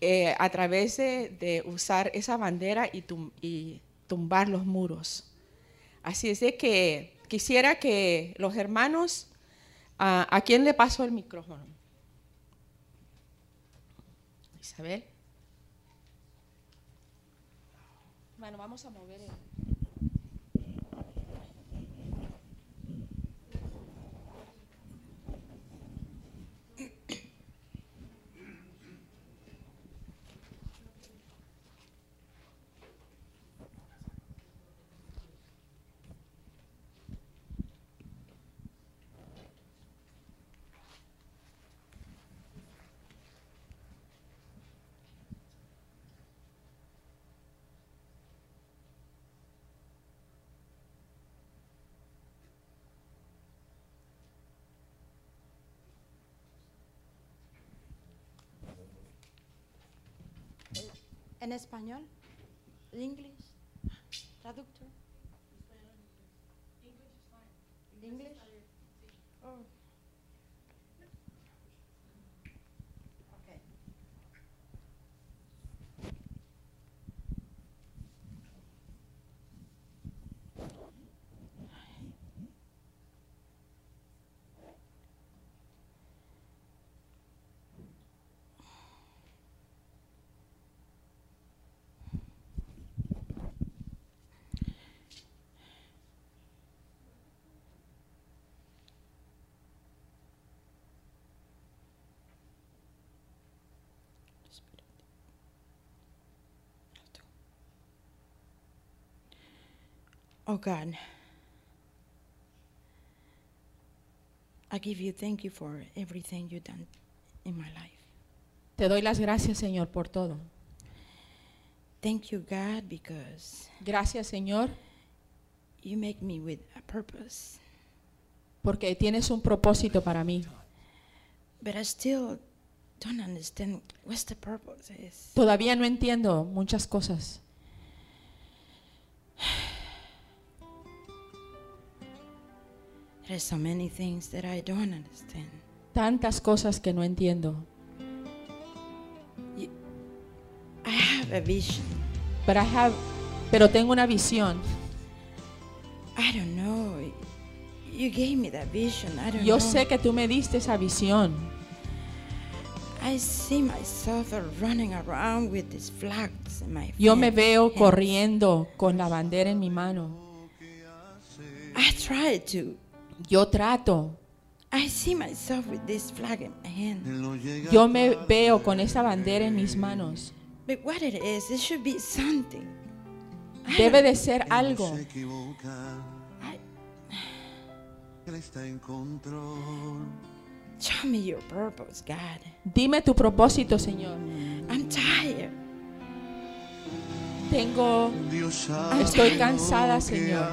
Speaker 1: eh, a través de, usar esa bandera y, y tumbar los muros. Así es de que quisiera que los hermanos, ¿a quién le paso el micrófono? Isabel. Bueno, vamos a mover el...
Speaker 2: En español? English? Traductor? English? Oh. Okay. Oh God, I give you thank you for everything you've done in my life.
Speaker 1: Te doy las gracias, Señor, por todo.
Speaker 2: Thank you, God, because
Speaker 1: Gracias, Señor,
Speaker 2: you make me with a purpose.
Speaker 1: porque tienes un propósito para mí.
Speaker 2: But I still don't understand what's the purpose is.
Speaker 1: Todavía no entiendo muchas cosas.
Speaker 2: There's so many things that I don't understand.
Speaker 1: Tantas cosas que no entiendo.
Speaker 2: I have a vision.
Speaker 1: But I have- pero tengo una visión.
Speaker 2: I don't know. You gave me that vision. I don't
Speaker 1: Yo
Speaker 2: know.
Speaker 1: sé que tú me diste esa visión.
Speaker 2: I see myself uh, running around with these flags in my
Speaker 1: Yo me
Speaker 2: hand-
Speaker 1: veo
Speaker 2: hands.
Speaker 1: corriendo con la bandera en mi mano.
Speaker 2: I try to.
Speaker 1: Yo trato.
Speaker 2: I see myself with this flag in my hand.
Speaker 1: Yo me veo con esa bandera en mis manos.
Speaker 2: But what it is, it should be something.
Speaker 1: Debe de ser algo.
Speaker 3: Él está en control.
Speaker 2: show me your purpose, God.
Speaker 1: Dime tu propósito, Señor.
Speaker 2: I'm tired.
Speaker 1: Tengo, estoy cansada, Señor.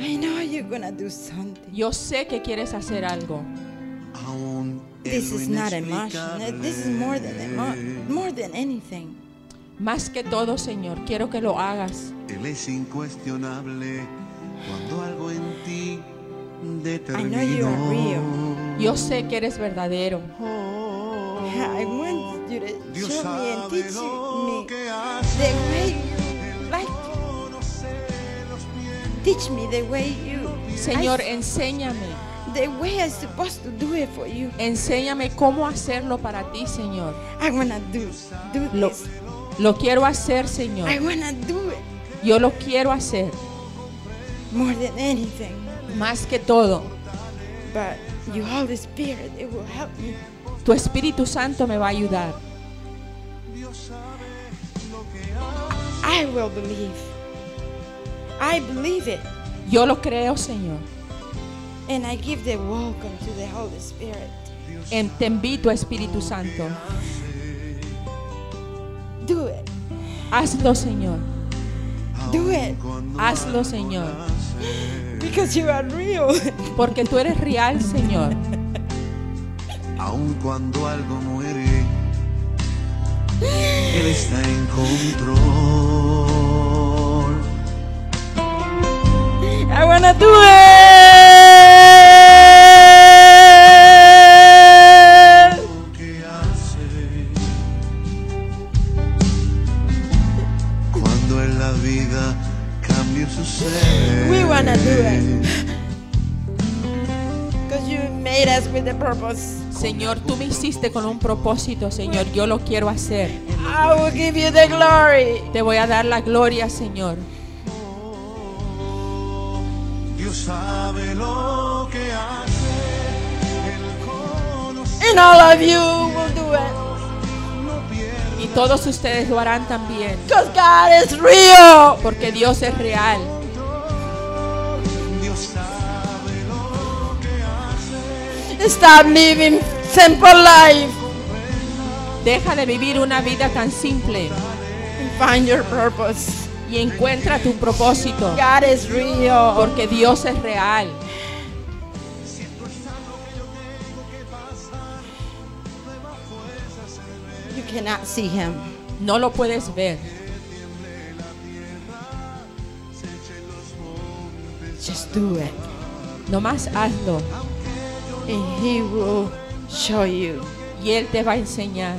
Speaker 2: I know you're gonna do something.
Speaker 1: Yo sé que quieres hacer algo.
Speaker 2: This is not emotional. This is more than emo-
Speaker 3: inexplicable,
Speaker 2: more than anything.
Speaker 1: Más que todo, Señor, quiero que lo hagas.
Speaker 3: Él es incuestionable cuando algo en ti
Speaker 2: know you are
Speaker 3: determinó.
Speaker 1: Yo sé que eres verdadero.
Speaker 3: Oh,
Speaker 2: I want you to
Speaker 3: Dios
Speaker 2: show me and
Speaker 3: sabe
Speaker 2: teach
Speaker 3: hace.
Speaker 2: The way you like. Teach me the way you.
Speaker 1: Señor,
Speaker 2: I-
Speaker 1: enséñame.
Speaker 2: the way I'm supposed to do it for you.
Speaker 1: Enséñame cómo hacerlo para ti, Señor.
Speaker 2: I wanna do do
Speaker 1: Lo,
Speaker 2: this.
Speaker 1: lo quiero hacer, Señor.
Speaker 2: I wanna do it
Speaker 1: Yo lo quiero hacer.
Speaker 2: more than anything.
Speaker 1: Más que todo.
Speaker 2: But your Holy Spirit, it will help me.
Speaker 1: Tu Espíritu Santo me va a ayudar.
Speaker 2: I will believe. I believe it.
Speaker 1: Yo lo creo, Señor.
Speaker 2: And I give the welcome to the Holy Spirit.
Speaker 1: En- te invito, Espíritu Santo.
Speaker 2: Do it.
Speaker 1: Hazlo, Señor.
Speaker 2: Do it.
Speaker 1: Hazlo, Señor.
Speaker 2: Because you are real.
Speaker 1: Porque tú eres real, Señor.
Speaker 3: Aun cuando algo muere, él está en control.
Speaker 2: I wanna do it. Lo
Speaker 3: hace cuando en la vida cambie su ser. We wanna do it.
Speaker 2: Because you made us with a purpose.
Speaker 1: Señor, tú me hiciste con un propósito, Señor. Yo lo quiero hacer.
Speaker 2: I will give you the glory.
Speaker 1: Te voy a dar la gloria, Señor.
Speaker 3: Dios sabe lo que hace. Él conoce
Speaker 2: And all of you will do it.
Speaker 3: no pierde.
Speaker 1: Y todos ustedes lo harán también.
Speaker 2: Because God is real.
Speaker 1: Porque Dios es real.
Speaker 2: Stop living simple life
Speaker 1: Deja de vivir una vida tan simple
Speaker 2: and find your purpose.
Speaker 1: y encuentra tu propósito.
Speaker 2: God is real.
Speaker 1: Porque Dios es real.
Speaker 2: You cannot see him.
Speaker 1: No lo puedes ver.
Speaker 2: Just do it.
Speaker 1: Nomás hazlo.
Speaker 2: And he will show you.
Speaker 1: Y Él te va a enseñar.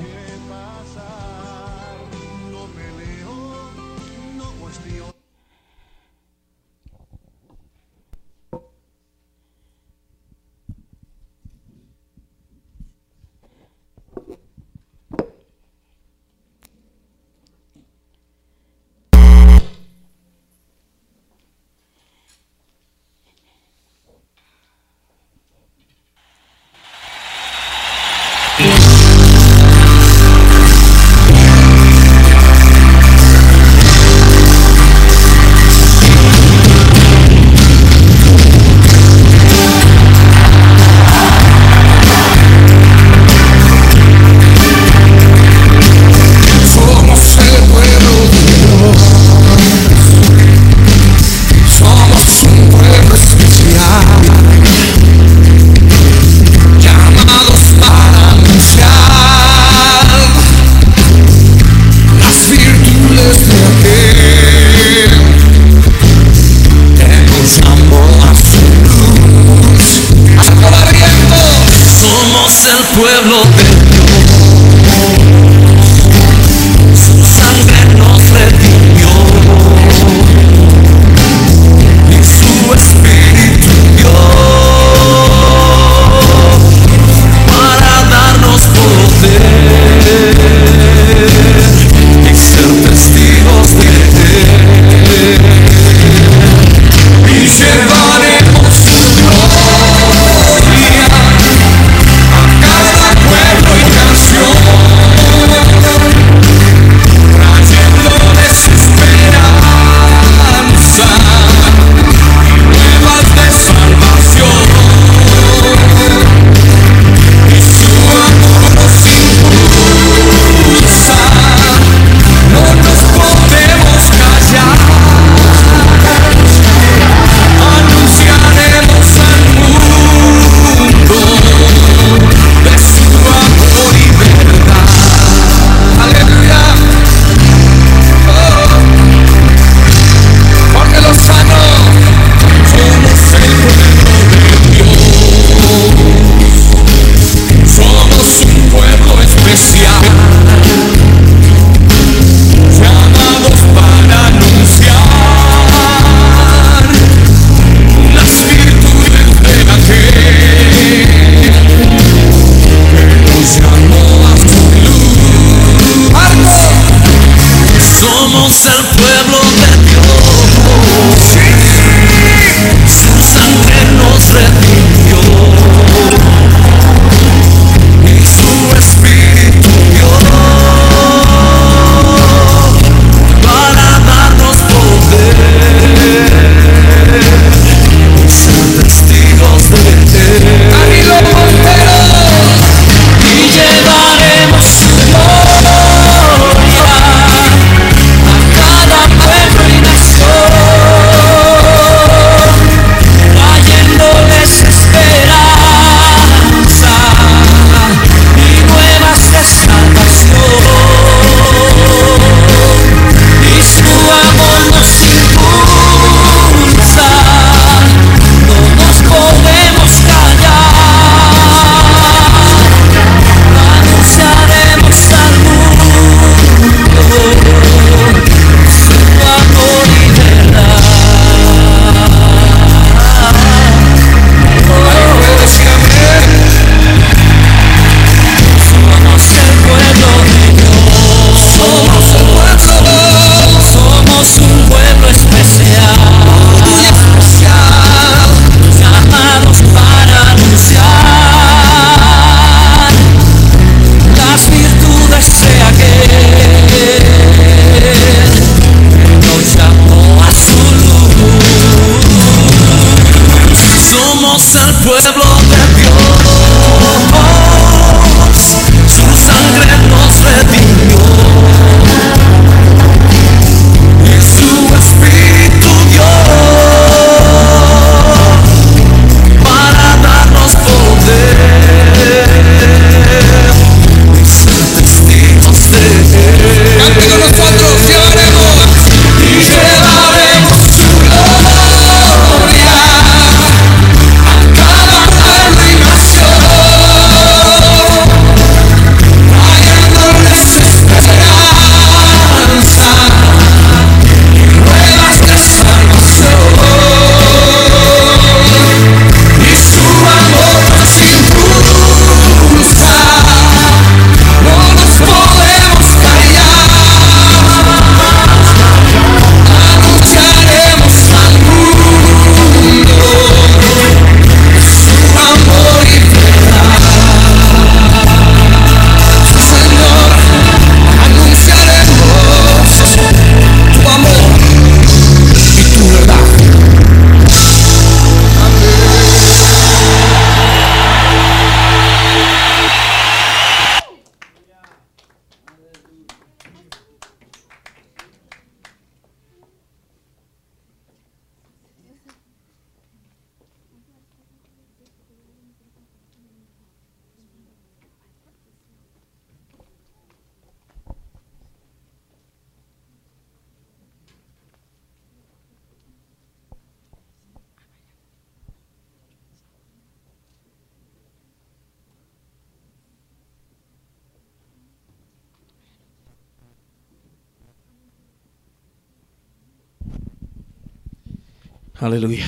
Speaker 4: Aleluya.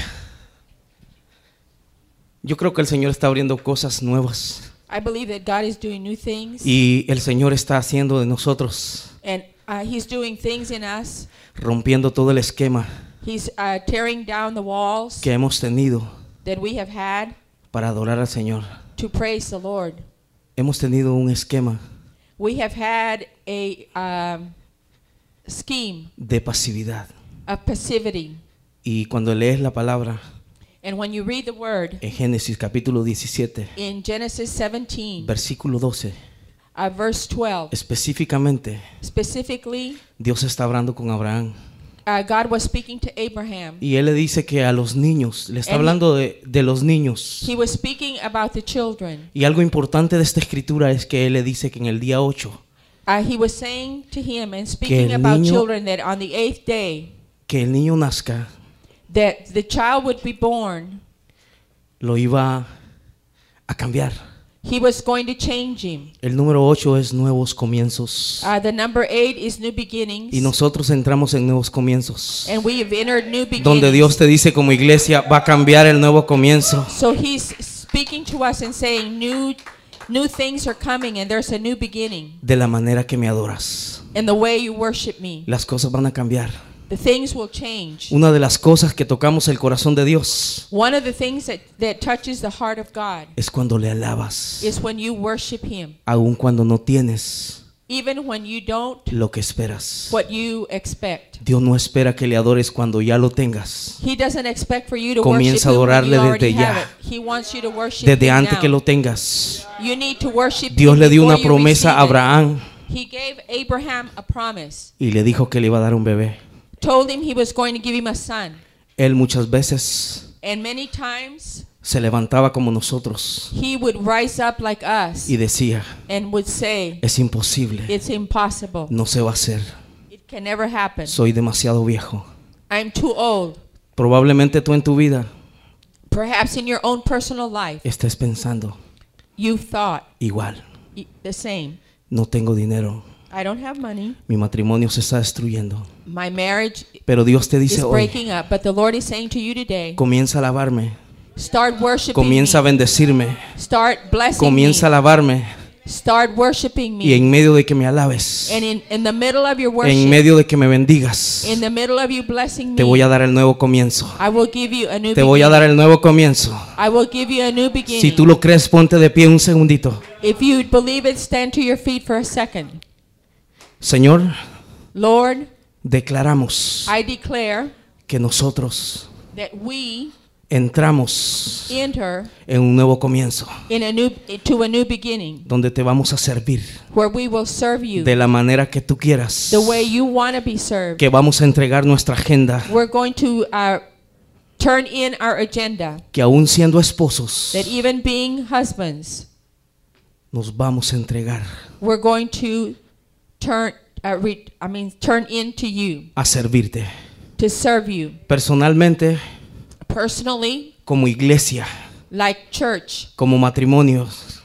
Speaker 4: Yo creo que el Señor está abriendo cosas nuevas
Speaker 1: I believe that God is doing new things,
Speaker 4: y el Señor está haciendo de nosotros,
Speaker 1: and uh, He's doing things in us.
Speaker 4: rompiendo todo el esquema
Speaker 1: He's uh, tearing down the walls
Speaker 4: que hemos tenido
Speaker 1: that we have had
Speaker 4: para adorar al Señor.
Speaker 1: to praise the Lord.
Speaker 4: Hemos tenido un esquema
Speaker 1: We have had a um, scheme
Speaker 4: de pasividad
Speaker 1: of passivity.
Speaker 4: Y cuando lees la palabra
Speaker 1: And when you read the word
Speaker 4: en Génesis capítulo 17,
Speaker 1: in Genesis 17,
Speaker 4: versículo 12,
Speaker 1: uh, verse 12,
Speaker 4: específicamente
Speaker 1: specifically,
Speaker 4: Dios está hablando con Abraham
Speaker 1: uh, God was speaking to Abraham.
Speaker 4: y él le dice que a los niños, le está
Speaker 1: And-
Speaker 4: hablando de, de los niños.
Speaker 1: He was speaking about the children.
Speaker 4: Y algo importante de esta escritura es que él le dice que en el día 8
Speaker 1: Uh, he was saying to him and speaking about
Speaker 4: niño-
Speaker 1: children that on the eighth day
Speaker 4: que el niño nazca
Speaker 1: that the child would be born.
Speaker 4: lo iba a cambiar.
Speaker 1: He was going to change him.
Speaker 4: El número 8 es nuevos comienzos.
Speaker 1: Uh, the number eight is new beginnings.
Speaker 4: Y nosotros entramos en nuevos comienzos.
Speaker 1: and we have entered new beginnings.
Speaker 4: Donde Dios te dice como iglesia va a cambiar el nuevo comienzo.
Speaker 1: So he's speaking to us and saying new new things are coming and there's a new beginning
Speaker 4: De la manera que me adoras.
Speaker 1: in the way you worship me.
Speaker 4: Las cosas van a cambiar.
Speaker 1: The things will change.
Speaker 4: Una de las cosas que tocamos el corazón de Dios
Speaker 1: One of the things that, that touches the heart of God
Speaker 4: es cuando le alabas.
Speaker 1: is when you worship him.
Speaker 4: Aun cuando no tienes
Speaker 1: Even when you don't
Speaker 4: lo que esperas.
Speaker 1: what you expect.
Speaker 4: Dios no espera que le adores cuando ya lo tengas.
Speaker 1: He doesn't expect for you to
Speaker 4: Comienza a
Speaker 1: worship him when
Speaker 4: adorarle
Speaker 1: you already
Speaker 4: desde
Speaker 1: have
Speaker 4: ya.
Speaker 1: it. He wants you to worship
Speaker 4: Desde
Speaker 1: him
Speaker 4: antes
Speaker 1: now.
Speaker 4: que lo tengas.
Speaker 1: You need to worship
Speaker 4: Dios
Speaker 1: him
Speaker 4: le dio
Speaker 1: before
Speaker 4: una
Speaker 1: you
Speaker 4: promesa a
Speaker 1: receive it.
Speaker 4: Abraham
Speaker 1: He gave Abraham a promise.
Speaker 4: y le dijo que le iba a dar un bebé.
Speaker 1: Told him he was going to give him a son.
Speaker 4: Él muchas veces
Speaker 1: And many times
Speaker 4: se levantaba como nosotros
Speaker 1: he would rise up like us
Speaker 4: y decía,
Speaker 1: and would say,
Speaker 4: es imposible,
Speaker 1: It's impossible.
Speaker 4: no se va a hacer,
Speaker 1: It can never happen.
Speaker 4: soy demasiado viejo.
Speaker 1: I'm too old.
Speaker 4: Probablemente tú en tu vida
Speaker 1: Perhaps in your own personal life,
Speaker 4: estés pensando
Speaker 1: you've thought
Speaker 4: igual,
Speaker 1: y- the same.
Speaker 4: no tengo dinero,
Speaker 1: I don't have money.
Speaker 4: mi matrimonio se está destruyendo.
Speaker 1: My marriage
Speaker 4: Pero Dios te
Speaker 1: is
Speaker 4: dice hoy,
Speaker 1: breaking up. But the Lord is saying to you today,
Speaker 4: comienza a alabarme,
Speaker 1: start worshiping
Speaker 4: comienza a
Speaker 1: me.
Speaker 4: bendecirme,
Speaker 1: Start blessing
Speaker 4: comienza a
Speaker 1: me.
Speaker 4: alabarme
Speaker 1: Start worshiping
Speaker 4: y
Speaker 1: me.
Speaker 4: en medio de que me alabes,
Speaker 1: And in, in the middle of your
Speaker 4: en
Speaker 1: worship,
Speaker 4: medio de que me bendigas,
Speaker 1: in the middle of you blessing
Speaker 4: te voy a
Speaker 1: me,
Speaker 4: dar el nuevo comienzo.
Speaker 1: I will give you a new
Speaker 4: Te voy a
Speaker 1: beginning.
Speaker 4: dar el nuevo comienzo.
Speaker 1: I will give you a new beginning.
Speaker 4: Si tú lo crees, ponte de pie un segundito.
Speaker 1: If you believe it, stand to your feet for a second.
Speaker 4: Señor,
Speaker 1: Lord,
Speaker 4: declaramos
Speaker 1: I declare
Speaker 4: que nosotros
Speaker 1: that we
Speaker 4: entramos
Speaker 1: enter
Speaker 4: en un nuevo comienzo
Speaker 1: in a new to a new beginning
Speaker 4: donde te vamos a servir
Speaker 1: where we will serve you
Speaker 4: de la manera que tú quieras.
Speaker 1: the way you want to be served.
Speaker 4: Que vamos a entregar nuestra agenda,
Speaker 1: We're going to uh, turn in our agenda
Speaker 4: que aún siendo esposos
Speaker 1: that even being husbands,
Speaker 4: nos vamos a entregar
Speaker 1: we're going to turn uh, re- I mean turn into you
Speaker 4: a servirte.
Speaker 1: to serve you
Speaker 4: Personalmente,
Speaker 1: personally
Speaker 4: como iglesia,
Speaker 1: like church,
Speaker 4: como matrimonios,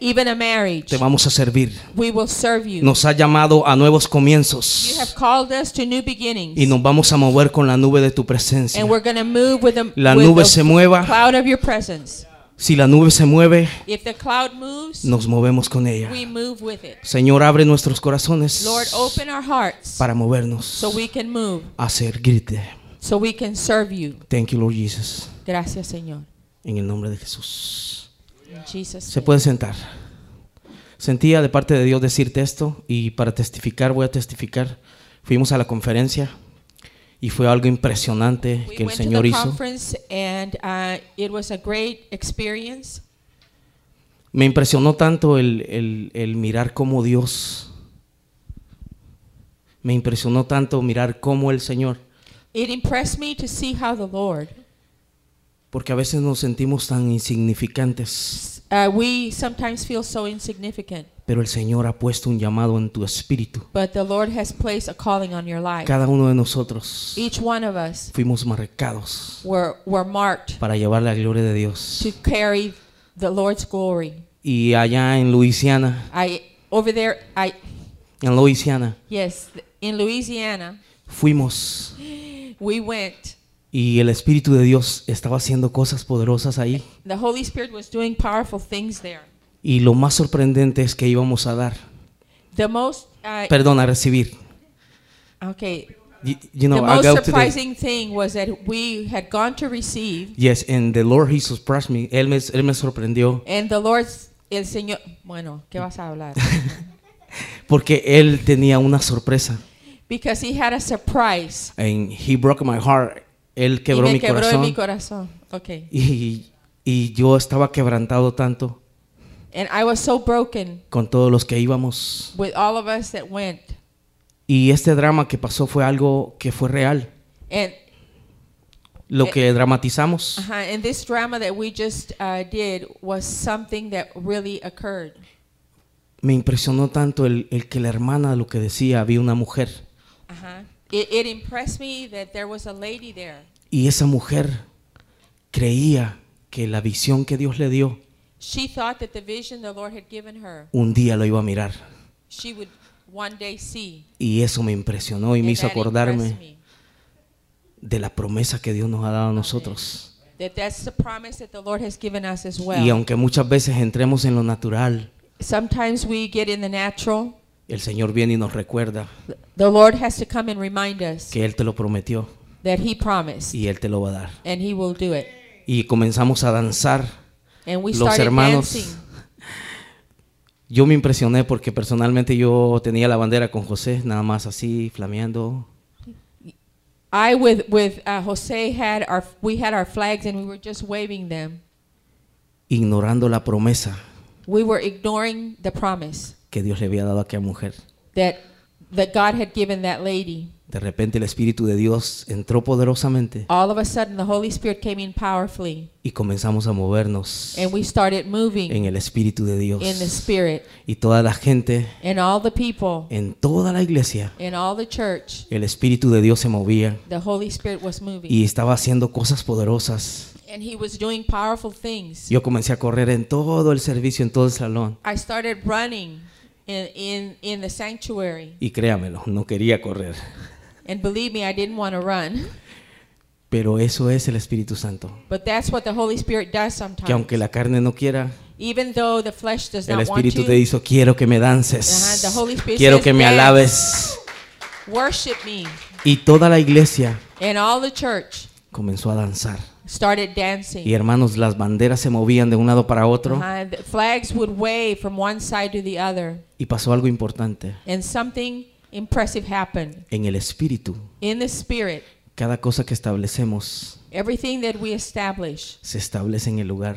Speaker 1: even a marriage.
Speaker 4: te vamos a servir.
Speaker 1: We will serve you.
Speaker 4: Nos ha llamado a nuevos
Speaker 1: You
Speaker 4: comienzos
Speaker 1: have called us to new beginnings.
Speaker 4: y nos vamos a mover con la nube de tu presencia.
Speaker 1: And we're going to move with the,
Speaker 4: La
Speaker 1: with
Speaker 4: nube
Speaker 1: the
Speaker 4: se mueva.
Speaker 1: cloud of your presence.
Speaker 4: Si la nube se mueve,
Speaker 1: If the cloud moves,
Speaker 4: nos movemos con ella.
Speaker 1: we move with it.
Speaker 4: Señor, abre nuestros corazones
Speaker 1: Lord, open our hearts
Speaker 4: para movernos
Speaker 1: so we can move,
Speaker 4: a servirte.
Speaker 1: so we can serve you.
Speaker 4: Thank you, Lord Jesus.
Speaker 1: Gracias, Señor.
Speaker 4: En el nombre de Jesús.
Speaker 1: Jesus'
Speaker 4: Se puede sentar. Sentía de parte de Dios decirte esto y para testificar voy a testificar. Fuimos a la conferencia y fue algo impresionante que el Señor hizo.
Speaker 1: and uh, it was a great experience.
Speaker 4: Me impresionó tanto el, el- el mirar cómo Dios, me impresionó tanto mirar cómo el Señor,
Speaker 1: It impressed me to see how the Lord,
Speaker 4: porque a veces nos sentimos tan insignificantes,
Speaker 1: uh, we sometimes feel so insignificant,
Speaker 4: pero el Señor ha puesto un llamado en tu espíritu.
Speaker 1: but the Lord has placed a calling on your life.
Speaker 4: Cada uno de nosotros
Speaker 1: Each one of us
Speaker 4: fuimos marcados
Speaker 1: were, were marked
Speaker 4: para llevar la gloria de Dios.
Speaker 1: to carry the Lord's glory.
Speaker 4: Y allá en Luisiana,
Speaker 1: I over there, I
Speaker 4: en Luisiana,
Speaker 1: yes, in Louisiana,
Speaker 4: fuimos
Speaker 1: we went.
Speaker 4: y el Espíritu de Dios estaba haciendo cosas poderosas ahí.
Speaker 1: The Holy Spirit was doing powerful things there.
Speaker 4: Y lo más sorprendente es que íbamos a dar,
Speaker 1: The most, uh,
Speaker 4: perdón, a recibir.
Speaker 1: okay,
Speaker 4: You, you know,
Speaker 1: the
Speaker 4: I
Speaker 1: most
Speaker 4: go to the,
Speaker 1: surprising thing was that we had gone to receive,
Speaker 4: yes, and the Lord He surprised me. Él me, él me sorprendió
Speaker 1: and the Lord, el Señor, bueno, ¿qué vas a hablar? [LAUGHS]
Speaker 4: porque Él tenía una sorpresa.
Speaker 1: Because He had a surprise.
Speaker 4: And He broke my heart. Él
Speaker 1: y
Speaker 4: quebró
Speaker 1: me
Speaker 4: mi
Speaker 1: quebró en mi
Speaker 4: corazón.
Speaker 1: corazón. Okay.
Speaker 4: Y, y yo estaba quebrantado tanto
Speaker 1: And I was so broken
Speaker 4: con todos los que íbamos.
Speaker 1: with all of us that went.
Speaker 4: Y este drama que pasó fue algo que fue real.
Speaker 1: And
Speaker 4: Lo
Speaker 1: Eh,
Speaker 4: que dramatizamos
Speaker 1: uh and this drama that we just uh, did was something that really occurred.
Speaker 4: me impresionó tanto el, el que la hermana lo que decía, había una mujer.
Speaker 1: Uh-huh. It, it impressed me that there was a lady there.
Speaker 4: Y esa mujer creía que la visión que Dios le dio
Speaker 1: She thought that the vision the Lord had given her,
Speaker 4: un día lo iba a mirar.
Speaker 1: she would one day see.
Speaker 4: Y eso me impresionó y me
Speaker 1: And
Speaker 4: hizo acordarme
Speaker 1: me.
Speaker 4: de la promesa que Dios nos ha dado a nosotros.
Speaker 1: That that's the promise that the Lord has given us as well.
Speaker 4: Y aunque muchas veces entremos en lo natural,
Speaker 1: Sometimes we get in the natural.
Speaker 4: el Señor viene y nos recuerda
Speaker 1: The Lord has to come and remind us
Speaker 4: que Él te lo prometió
Speaker 1: that He promised,
Speaker 4: y Él te lo va a dar.
Speaker 1: and He will do it.
Speaker 4: Y comenzamos a danzar.
Speaker 1: And we
Speaker 4: Los hermanos,
Speaker 1: dancing.
Speaker 4: Yo me impresioné porque personalmente yo tenía la bandera con José, nada más así, flameando.
Speaker 1: I with with uh, Jose had our we had our flags and we were just waving them.
Speaker 4: ignorando la promesa
Speaker 1: We were ignoring the promise
Speaker 4: que Dios le había dado a aquella mujer.
Speaker 1: that that God had given that lady.
Speaker 4: De repente el Espíritu de Dios entró poderosamente
Speaker 1: All of a sudden, the Holy Spirit came in powerfully,
Speaker 4: y comenzamos a movernos
Speaker 1: and we started moving
Speaker 4: en el Espíritu de Dios.
Speaker 1: in the Spirit,
Speaker 4: Y toda la gente,
Speaker 1: and all the people,
Speaker 4: en toda la iglesia,
Speaker 1: in all the church,
Speaker 4: el Espíritu de Dios se movía
Speaker 1: the Holy Spirit was moving,
Speaker 4: y estaba haciendo cosas poderosas.
Speaker 1: and He was doing powerful things.
Speaker 4: Yo comencé a correr en todo el servicio, en todo el salón.
Speaker 1: I started running in in in the sanctuary,
Speaker 4: Y créamelo, no quería correr.
Speaker 1: And believe me, I didn't want to run,
Speaker 4: Pero eso es el Espíritu Santo.
Speaker 1: but that's what the Holy Spirit does sometimes.
Speaker 4: Que aunque la carne no quiera,
Speaker 1: Even though the flesh does
Speaker 4: el
Speaker 1: not want
Speaker 4: Espíritu
Speaker 1: to,
Speaker 4: te dice, quiero que me dances.
Speaker 1: the Holy Spirit
Speaker 4: Quiero
Speaker 1: says,
Speaker 4: que me alabes.
Speaker 1: worship me.
Speaker 4: Y toda la iglesia
Speaker 1: And all the church
Speaker 4: comenzó a danzar.
Speaker 1: started dancing.
Speaker 4: Y hermanos, las banderas se movían de un lado para otro.
Speaker 1: Uh-huh. The flags would wave from one side to the other.
Speaker 4: Y pasó algo importante.
Speaker 1: And something impressive happened.
Speaker 4: En el Espíritu
Speaker 1: In the spirit,
Speaker 4: Cada cosa que establecemos
Speaker 1: everything that we establish
Speaker 4: se establece en el lugar.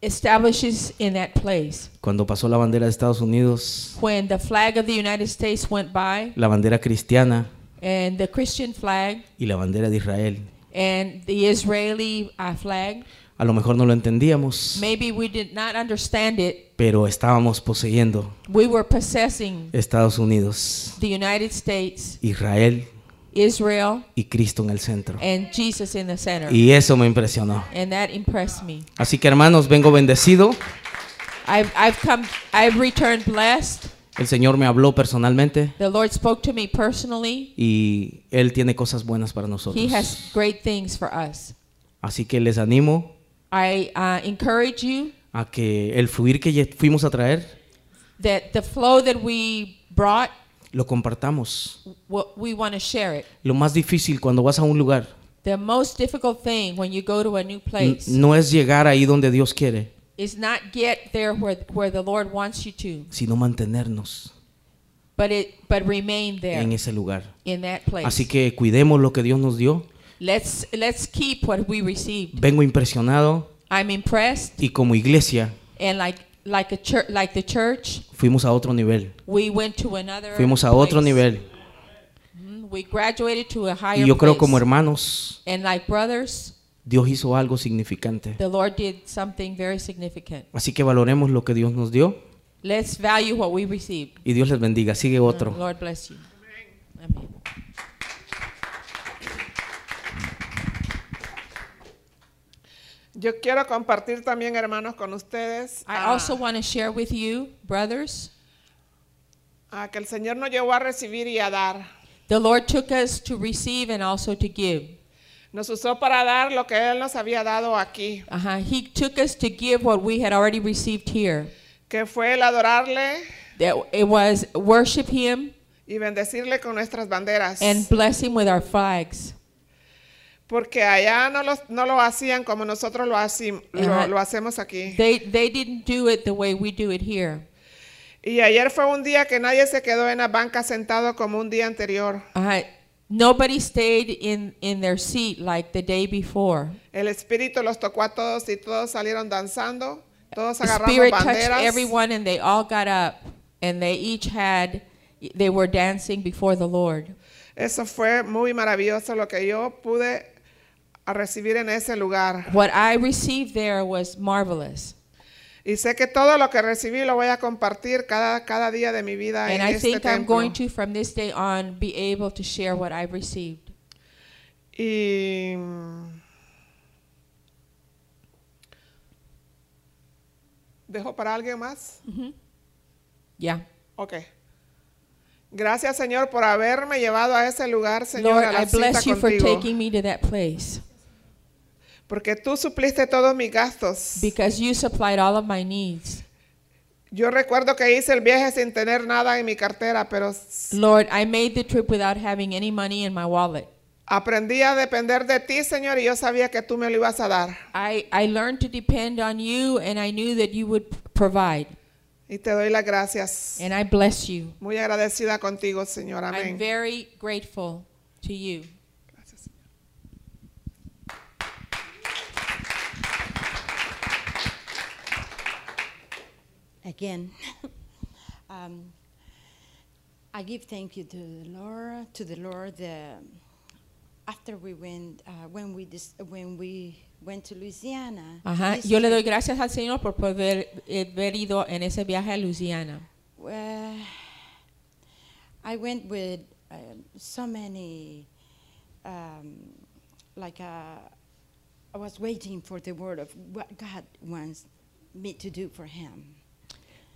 Speaker 1: establishes in that place.
Speaker 4: Cuando pasó la bandera de Estados Unidos,
Speaker 1: When the flag of the United States went by,
Speaker 4: la bandera cristiana
Speaker 1: and the Christian flag,
Speaker 4: y la bandera de Israel,
Speaker 1: and the Israeli uh, flag,
Speaker 4: a lo mejor no lo entendíamos,
Speaker 1: maybe we did not understand it.
Speaker 4: pero estábamos poseyendo
Speaker 1: We were possessing
Speaker 4: Estados Unidos,
Speaker 1: the United States,
Speaker 4: Israel
Speaker 1: Israel,
Speaker 4: y Cristo en el centro.
Speaker 1: and Jesus in the center.
Speaker 4: Y eso me impresionó.
Speaker 1: And that impressed me.
Speaker 4: Así que hermanos, vengo bendecido.
Speaker 1: I've, I've come, I've returned blessed.
Speaker 4: El Señor me habló personalmente
Speaker 1: The Lord spoke to me personally.
Speaker 4: y Él tiene cosas buenas para nosotros.
Speaker 1: He has great things for us.
Speaker 4: Así que les animo
Speaker 1: I uh, encourage you
Speaker 4: a que el fluir que fuimos a traer
Speaker 1: that the flow that we brought,
Speaker 4: lo compartamos.
Speaker 1: we want to share it.
Speaker 4: Lo más difícil cuando vas a un lugar
Speaker 1: The most difficult thing when you go to a new place
Speaker 4: no es llegar ahí donde Dios quiere,
Speaker 1: is not get there where, where the Lord wants you to,
Speaker 4: sino mantenernos
Speaker 1: but it but remain there
Speaker 4: en ese lugar.
Speaker 1: in that place.
Speaker 4: Así que cuidemos lo que Dios nos dio.
Speaker 1: Let's let's keep what we received.
Speaker 4: Vengo impresionado
Speaker 1: I'm impressed,
Speaker 4: y como iglesia
Speaker 1: and like like a church, like the church,
Speaker 4: fuimos a otro nivel.
Speaker 1: we went to another.
Speaker 4: Fuimos a otro
Speaker 1: place.
Speaker 4: nivel.
Speaker 1: Mhm. We graduated to a higher
Speaker 4: Y yo creo
Speaker 1: place.
Speaker 4: como hermanos,
Speaker 1: and like brothers,
Speaker 4: Dios hizo algo significante.
Speaker 1: the Lord did something very significant.
Speaker 4: Así que valoremos lo que Dios nos dio
Speaker 1: Let's value what we received.
Speaker 4: y Dios les bendiga. Sigue otro.
Speaker 1: Lord bless you. Amen.
Speaker 5: Yo quiero compartir también, hermanos, con ustedes
Speaker 1: I
Speaker 5: ah,
Speaker 1: also want to share with you, brothers,
Speaker 5: ah, que el Señor nos llevó a recibir y a dar.
Speaker 1: the Lord took us to receive and also to give.
Speaker 5: Nos usó para dar lo que Él nos había dado aquí,
Speaker 1: Uh-huh. He took us to give what we had already received here.
Speaker 5: que fue el adorarle
Speaker 1: That it was worship Him
Speaker 5: y bendecirle con nuestras banderas.
Speaker 1: and bless Him with our flags.
Speaker 5: Porque allá no, los- no lo hacían como nosotros lo, hacim- lo- lo hacemos aquí.
Speaker 1: They they didn't do it the way we do it here.
Speaker 5: Y ayer fue un día que nadie se quedó en la banca sentado como un día anterior.
Speaker 1: Uh, nobody stayed in in their seat like the day before.
Speaker 5: El Espíritu los tocó a todos y todos salieron danzando. Todos
Speaker 1: The
Speaker 5: agarramos
Speaker 1: Spirit touched
Speaker 5: banderas.
Speaker 1: everyone, and they all got up, and they each had they were dancing before the Lord.
Speaker 5: Eso fue muy maravilloso lo que yo pude a recibir en ese lugar.
Speaker 1: What I received there was marvelous.
Speaker 5: Y sé que todo lo que recibí lo voy a compartir cada, cada día de mi vida
Speaker 1: And
Speaker 5: en
Speaker 1: I
Speaker 5: este
Speaker 1: think I'm going to, from this day on, be able to share what I've received.
Speaker 5: Y mm, ¿Dejo para alguien más?
Speaker 1: Yeah.
Speaker 5: Ok. Gracias, Señor, por haberme llevado a ese lugar, Señor,
Speaker 1: Lord,
Speaker 5: a la
Speaker 1: I
Speaker 5: cita
Speaker 1: bless you for
Speaker 5: contigo.
Speaker 1: taking me to that place
Speaker 5: Porque tú supliste todos mis gastos.
Speaker 1: because you supplied all of my needs.
Speaker 5: Yo recuerdo que hice el viaje sin tener nada en mi cartera, pero
Speaker 1: Lord, I made the trip without having any money in my wallet.
Speaker 5: aprendí a depender de ti, Señor, y yo sabía que tú me lo ibas a dar.
Speaker 1: I, I learned to depend on you, and I knew that you would provide.
Speaker 5: Y te doy las gracias.
Speaker 1: And I bless you.
Speaker 5: Muy agradecida contigo, Señor.
Speaker 1: I'm
Speaker 5: Amén.
Speaker 1: very grateful to you.
Speaker 2: Again. [LAUGHS] um, I give thank you to the Lord, to the Lord. Uh, after we went, uh, when we dis- when we went to Louisiana,
Speaker 1: Ajá. Yo le doy gracias al Señor por poder eh, haber ido en ese viaje a Louisiana.
Speaker 2: uh, I went with um, so many, um, like uh, I was waiting for the word of what God wants me to do for Him.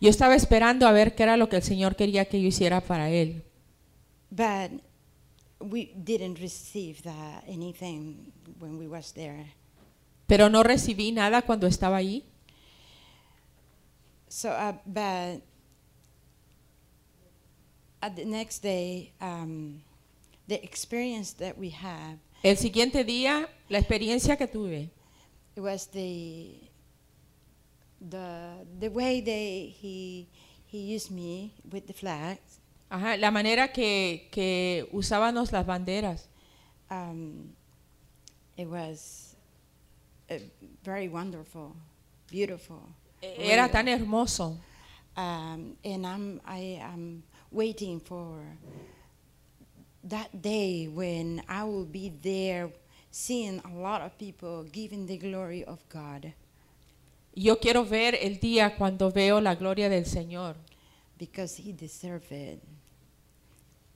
Speaker 1: Yo estaba esperando a ver qué era lo que el Señor quería que yo hiciera para Él.
Speaker 2: But we didn't receive that anything when we was there.
Speaker 1: Pero no recibí nada cuando estaba allí.
Speaker 2: So, uh, but at the next day, um, the experience that we have,
Speaker 1: El siguiente día, la experiencia que tuve,
Speaker 2: it was the the the way they he he used me with the flags.
Speaker 1: ajá, la manera que, que usábamos las banderas.
Speaker 2: um, it was uh, very wonderful, beautiful.
Speaker 1: Era tan hermoso.
Speaker 2: um, and I'm I am waiting for that day when I will be there, seeing a lot of people giving the glory of God,
Speaker 1: Yo quiero ver el día cuando veo la gloria del Señor.
Speaker 2: because He deserved it,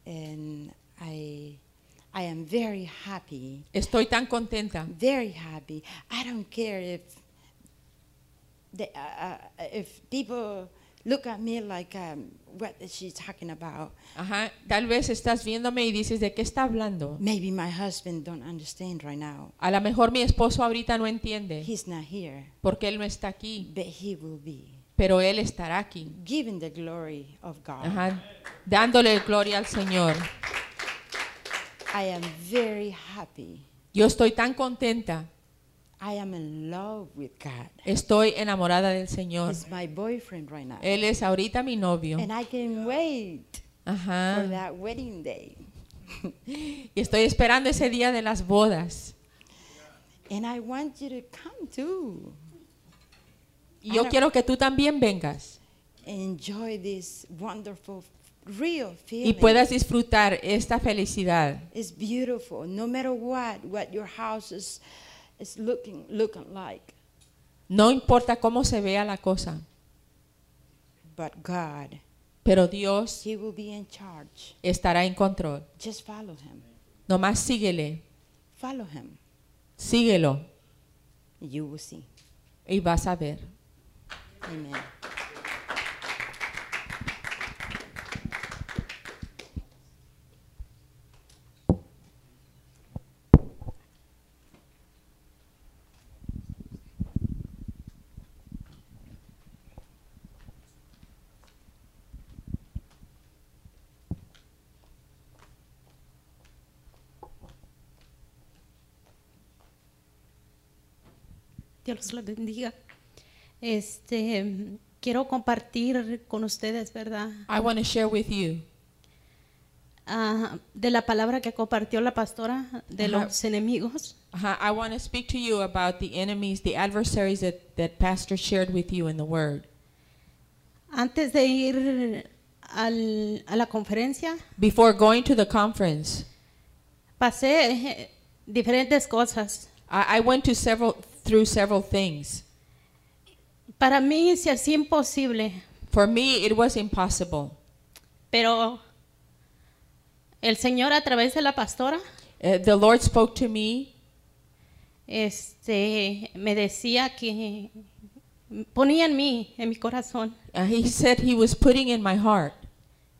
Speaker 2: and I I am very happy,
Speaker 1: Estoy tan contenta.
Speaker 2: very happy. I don't care if the, uh, uh, if people look at me like um, what is she talking about.
Speaker 1: Ajá. Tal vez estás viéndome y dices, ¿de qué está hablando?
Speaker 2: Maybe my husband don't understand right now.
Speaker 1: A lo mejor mi esposo ahorita no entiende
Speaker 2: He's not here,
Speaker 1: porque él no está aquí,
Speaker 2: but he will be.
Speaker 1: pero él estará aquí.
Speaker 2: Giving the glory of God.
Speaker 1: Ajá. Dándole gloria al Señor.
Speaker 2: I am very happy.
Speaker 1: Yo estoy tan contenta.
Speaker 2: I am in love with God.
Speaker 1: Estoy enamorada del Señor.
Speaker 2: He's my boyfriend right now.
Speaker 1: Él es ahorita mi novio.
Speaker 2: And I can wait for that wedding day.
Speaker 1: Y estoy esperando ese día de las bodas.
Speaker 2: And I want you to come too.
Speaker 1: Y yo quiero que tú también vengas
Speaker 2: Enjoy this wonderful, real feeling.
Speaker 1: y puedas disfrutar esta felicidad.
Speaker 2: It's beautiful. No matter what, what your house is, is looking, looking like.
Speaker 1: No importa cómo se vea la cosa,
Speaker 2: But God,
Speaker 1: pero Dios
Speaker 2: He will be in charge.
Speaker 1: estará en control.
Speaker 2: Just follow Him.
Speaker 1: Nomás síguele,
Speaker 2: Follow Him.
Speaker 1: síguelo
Speaker 2: You will see.
Speaker 1: y vas a ver.
Speaker 2: Amen.
Speaker 6: Dios los bendiga. Este, quiero compartir con ustedes, ¿verdad?
Speaker 1: I want to share with you
Speaker 6: Ah, de la palabra que compartió la pastora de
Speaker 1: Ajá.
Speaker 6: los enemigos.
Speaker 1: Uh-huh. I want to speak to you about the enemies, the adversaries that, that Pastor shared with you in the Word.
Speaker 6: Antes de ir al- a la conferencia,
Speaker 1: Before going to the conference,
Speaker 6: pasé eh, diferentes cosas.
Speaker 1: I, I went to several through several things.
Speaker 6: Para mí se hacía imposible,
Speaker 1: For me, it was impossible.
Speaker 6: pero el Señor a través de la pastora
Speaker 1: Uh, the Lord spoke to me.
Speaker 6: este, me decía que ponía en mí, en mi corazón,
Speaker 1: Uh, he said he was putting in my heart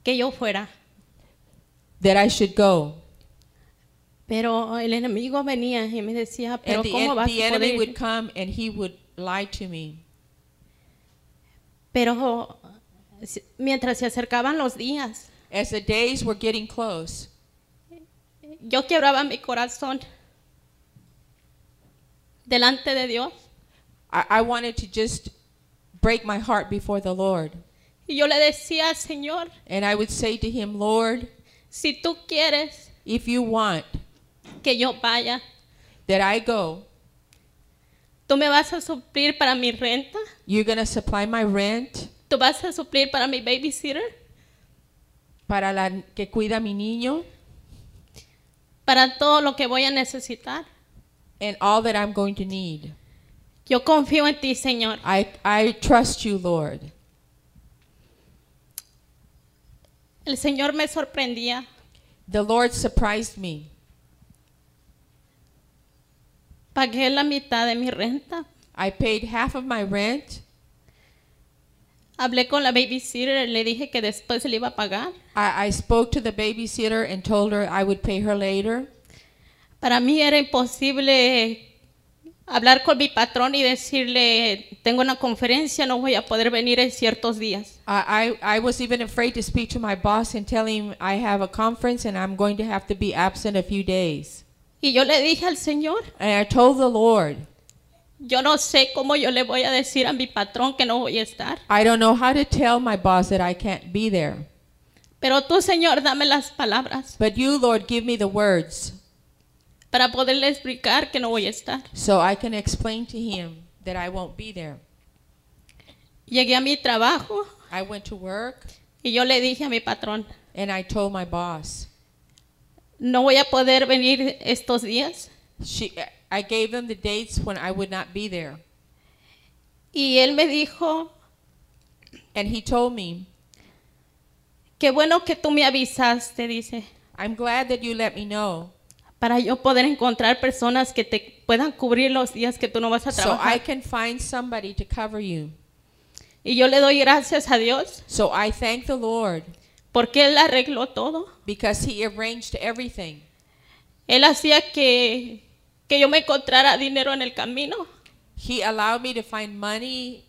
Speaker 6: que yo fuera.
Speaker 1: that I should go.
Speaker 6: Pero el enemigo venía y me decía, pero
Speaker 1: the,
Speaker 6: ¿cómo vas
Speaker 1: the
Speaker 6: a
Speaker 1: enemy
Speaker 6: poder?
Speaker 1: would come and he would lie to me.
Speaker 6: Pero mientras se acercaban los días,
Speaker 1: As the days were getting close,
Speaker 6: yo quebraba mi corazón delante de Dios
Speaker 1: I, I wanted to just break my heart before the Lord.
Speaker 6: y yo le decía, Señor,
Speaker 1: And I would say to him, Lord,
Speaker 6: si tú quieres
Speaker 1: if you want
Speaker 6: que yo vaya,
Speaker 1: that I go,
Speaker 6: tú me vas a suplir para mi renta,
Speaker 1: you're to supply my rent
Speaker 6: tú vas a suplir para mi babysitter,
Speaker 1: para la que cuida a mi niño
Speaker 6: para todo lo que voy a necesitar.
Speaker 1: and all that I'm going to need.
Speaker 6: Yo confío en ti, Señor.
Speaker 1: I, I trust you, Lord.
Speaker 6: El Señor me sorprendía.
Speaker 1: The Lord surprised me.
Speaker 6: Pagué la mitad de mi renta.
Speaker 1: I paid half of my rent.
Speaker 6: Hablé con la babysitter y le dije que después se le iba a pagar.
Speaker 1: I, I spoke to the babysitter and told her I would pay her later.
Speaker 6: Para mí era imposible hablar con mi patrón y decirle, tengo una conferencia, no voy a poder venir en ciertos días.
Speaker 1: I, I, I was even afraid to speak to my boss and tell him I have a conference and I'm going to have to be absent a few days.
Speaker 6: Y yo le dije al Señor,
Speaker 1: And I told the Lord,
Speaker 6: yo no sé cómo yo le voy a decir a mi patrón que no voy a estar.
Speaker 1: I don't know how to tell my boss that I can't be there.
Speaker 6: Pero tú, Señor, dame las palabras.
Speaker 1: But you, Lord, give me the words.
Speaker 6: para poderle explicar que no voy a estar.
Speaker 1: so I can explain to him that I won't be there.
Speaker 6: Llegué a mi trabajo
Speaker 1: I went to work
Speaker 6: y yo le dije a mi patrón,
Speaker 1: and I told my boss.
Speaker 6: No voy a poder venir estos días.
Speaker 1: She, I gave him the dates when I would not be there.
Speaker 6: Y él me dijo,
Speaker 1: And he told me,
Speaker 6: qué bueno que tú me avisaste, dice,
Speaker 1: I'm glad that you let me know
Speaker 6: para yo poder encontrar personas que te puedan cubrir los días que tú no vas a
Speaker 1: so I
Speaker 6: trabajar.
Speaker 1: can find somebody to cover you.
Speaker 6: Y yo le doy gracias a Dios
Speaker 1: So I thank the Lord
Speaker 6: porque Él arregló todo.
Speaker 1: because he arranged everything.
Speaker 6: Él hacía que, que yo me encontrara dinero en el camino.
Speaker 1: He allowed me to find money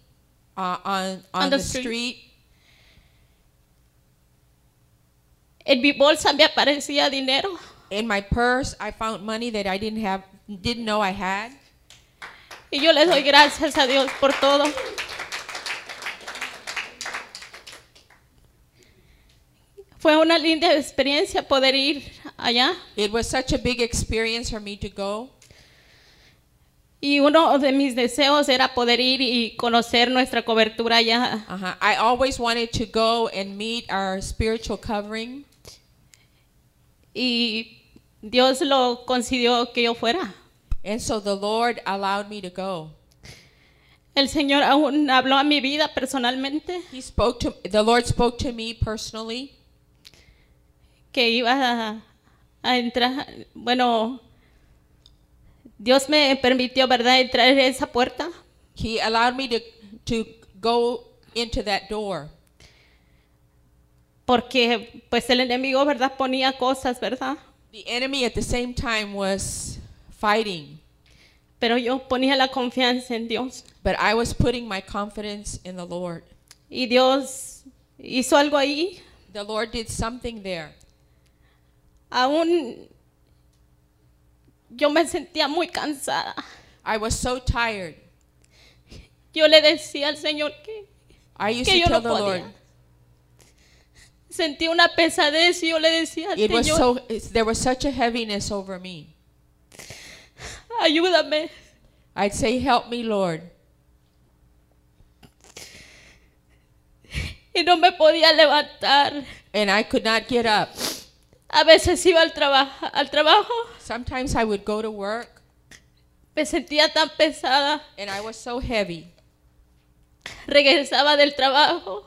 Speaker 1: uh, on, on,
Speaker 6: On the
Speaker 1: the,
Speaker 6: street.
Speaker 1: street.
Speaker 6: En mi bolsa me aparecía dinero.
Speaker 1: In my purse, I found money that I didn't have, didn't know I had.
Speaker 6: Y yo le doy gracias a Dios por todo. Fue una linda experiencia poder ir allá.
Speaker 1: It was such a big experience for me to go.
Speaker 6: Y uno de mis deseos era poder ir y conocer nuestra cobertura allá.
Speaker 1: Uh-huh. I always wanted to go and meet our spiritual covering,
Speaker 6: Y Dios lo concedió que yo fuera.
Speaker 1: and so the Lord allowed me to go.
Speaker 6: El Señor aún habló a mi vida personalmente
Speaker 1: He spoke to the Lord spoke to me personally
Speaker 6: que iba a, a entrar. Bueno, Dios me permitió, ¿verdad?, entrar en esa puerta.
Speaker 1: He allowed me to to go into that door
Speaker 6: Porque pues el enemigo, ¿verdad? Ponía cosas, ¿verdad?
Speaker 1: the enemy at the same time was fighting,
Speaker 6: Pero yo ponía la confianza en Dios.
Speaker 1: but I was putting my confidence in the Lord.
Speaker 6: Y Dios hizo algo ahí.
Speaker 1: The Lord did something there.
Speaker 6: Aún yo me sentía muy cansada.
Speaker 1: I was so tired.
Speaker 6: Yo le decía al Señor que
Speaker 1: I used
Speaker 6: Que
Speaker 1: to
Speaker 6: yo
Speaker 1: tell
Speaker 6: no
Speaker 1: the
Speaker 6: podía.
Speaker 1: Lord
Speaker 6: sentí una pesadez y yo le decía al
Speaker 1: it was
Speaker 6: Señor,
Speaker 1: so it's- there was such a heaviness over me.
Speaker 6: ayúdame.
Speaker 1: I'd say, "Help me, Lord."
Speaker 6: Y no me podía levantar.
Speaker 1: And I could not get up.
Speaker 6: A veces iba al, trabajo al trabajo,
Speaker 1: Sometimes I would go to work
Speaker 6: me sentía tan pesada.
Speaker 1: and I was so heavy.
Speaker 6: Regresaba del trabajo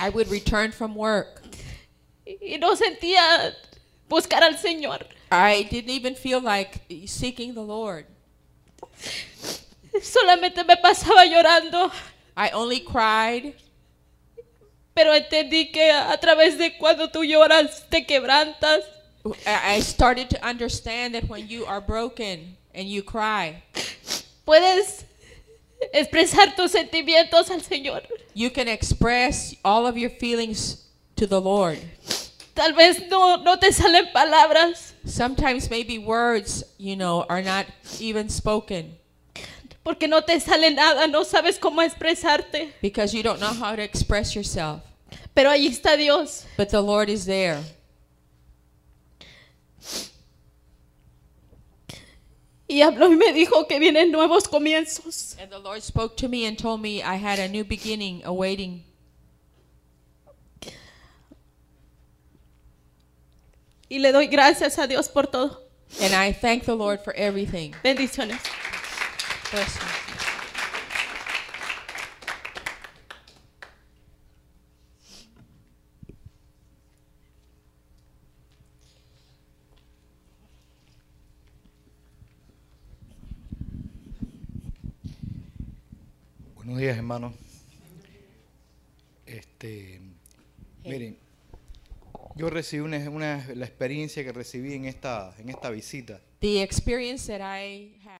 Speaker 1: I would return from work.
Speaker 6: y no sentía buscar al Señor.
Speaker 1: I didn't even feel like seeking the Lord.
Speaker 6: Solamente me pasaba llorando.
Speaker 1: I only cried,
Speaker 6: Pero entendí que a través de cuando tú lloras te quebrantas.
Speaker 1: I started to understand that when you are broken and you cry,
Speaker 6: Puedes expresar tus sentimientos al Señor.
Speaker 1: you can express all of your feelings to the Lord.
Speaker 6: Tal vez no, no te salen palabras
Speaker 1: Sometimes maybe words, you know, are not even spoken
Speaker 6: porque no te sale nada, no sabes cómo expresarte.
Speaker 1: because you don't know how to express yourself.
Speaker 6: Pero ahí está Dios.
Speaker 1: But the Lord is there.
Speaker 6: Y habló y me dijo que vienen nuevos comienzos.
Speaker 1: And the Lord spoke to me and told me I had a new beginning awaiting.
Speaker 6: Y le doy gracias a Dios por todo.
Speaker 1: And I thank the Lord for everything.
Speaker 6: Bendiciones.
Speaker 7: Buenos días, hermano. Este, miren, yo recibí una, una- la experiencia que recibí en esta, en esta visita.
Speaker 1: The experience that I had.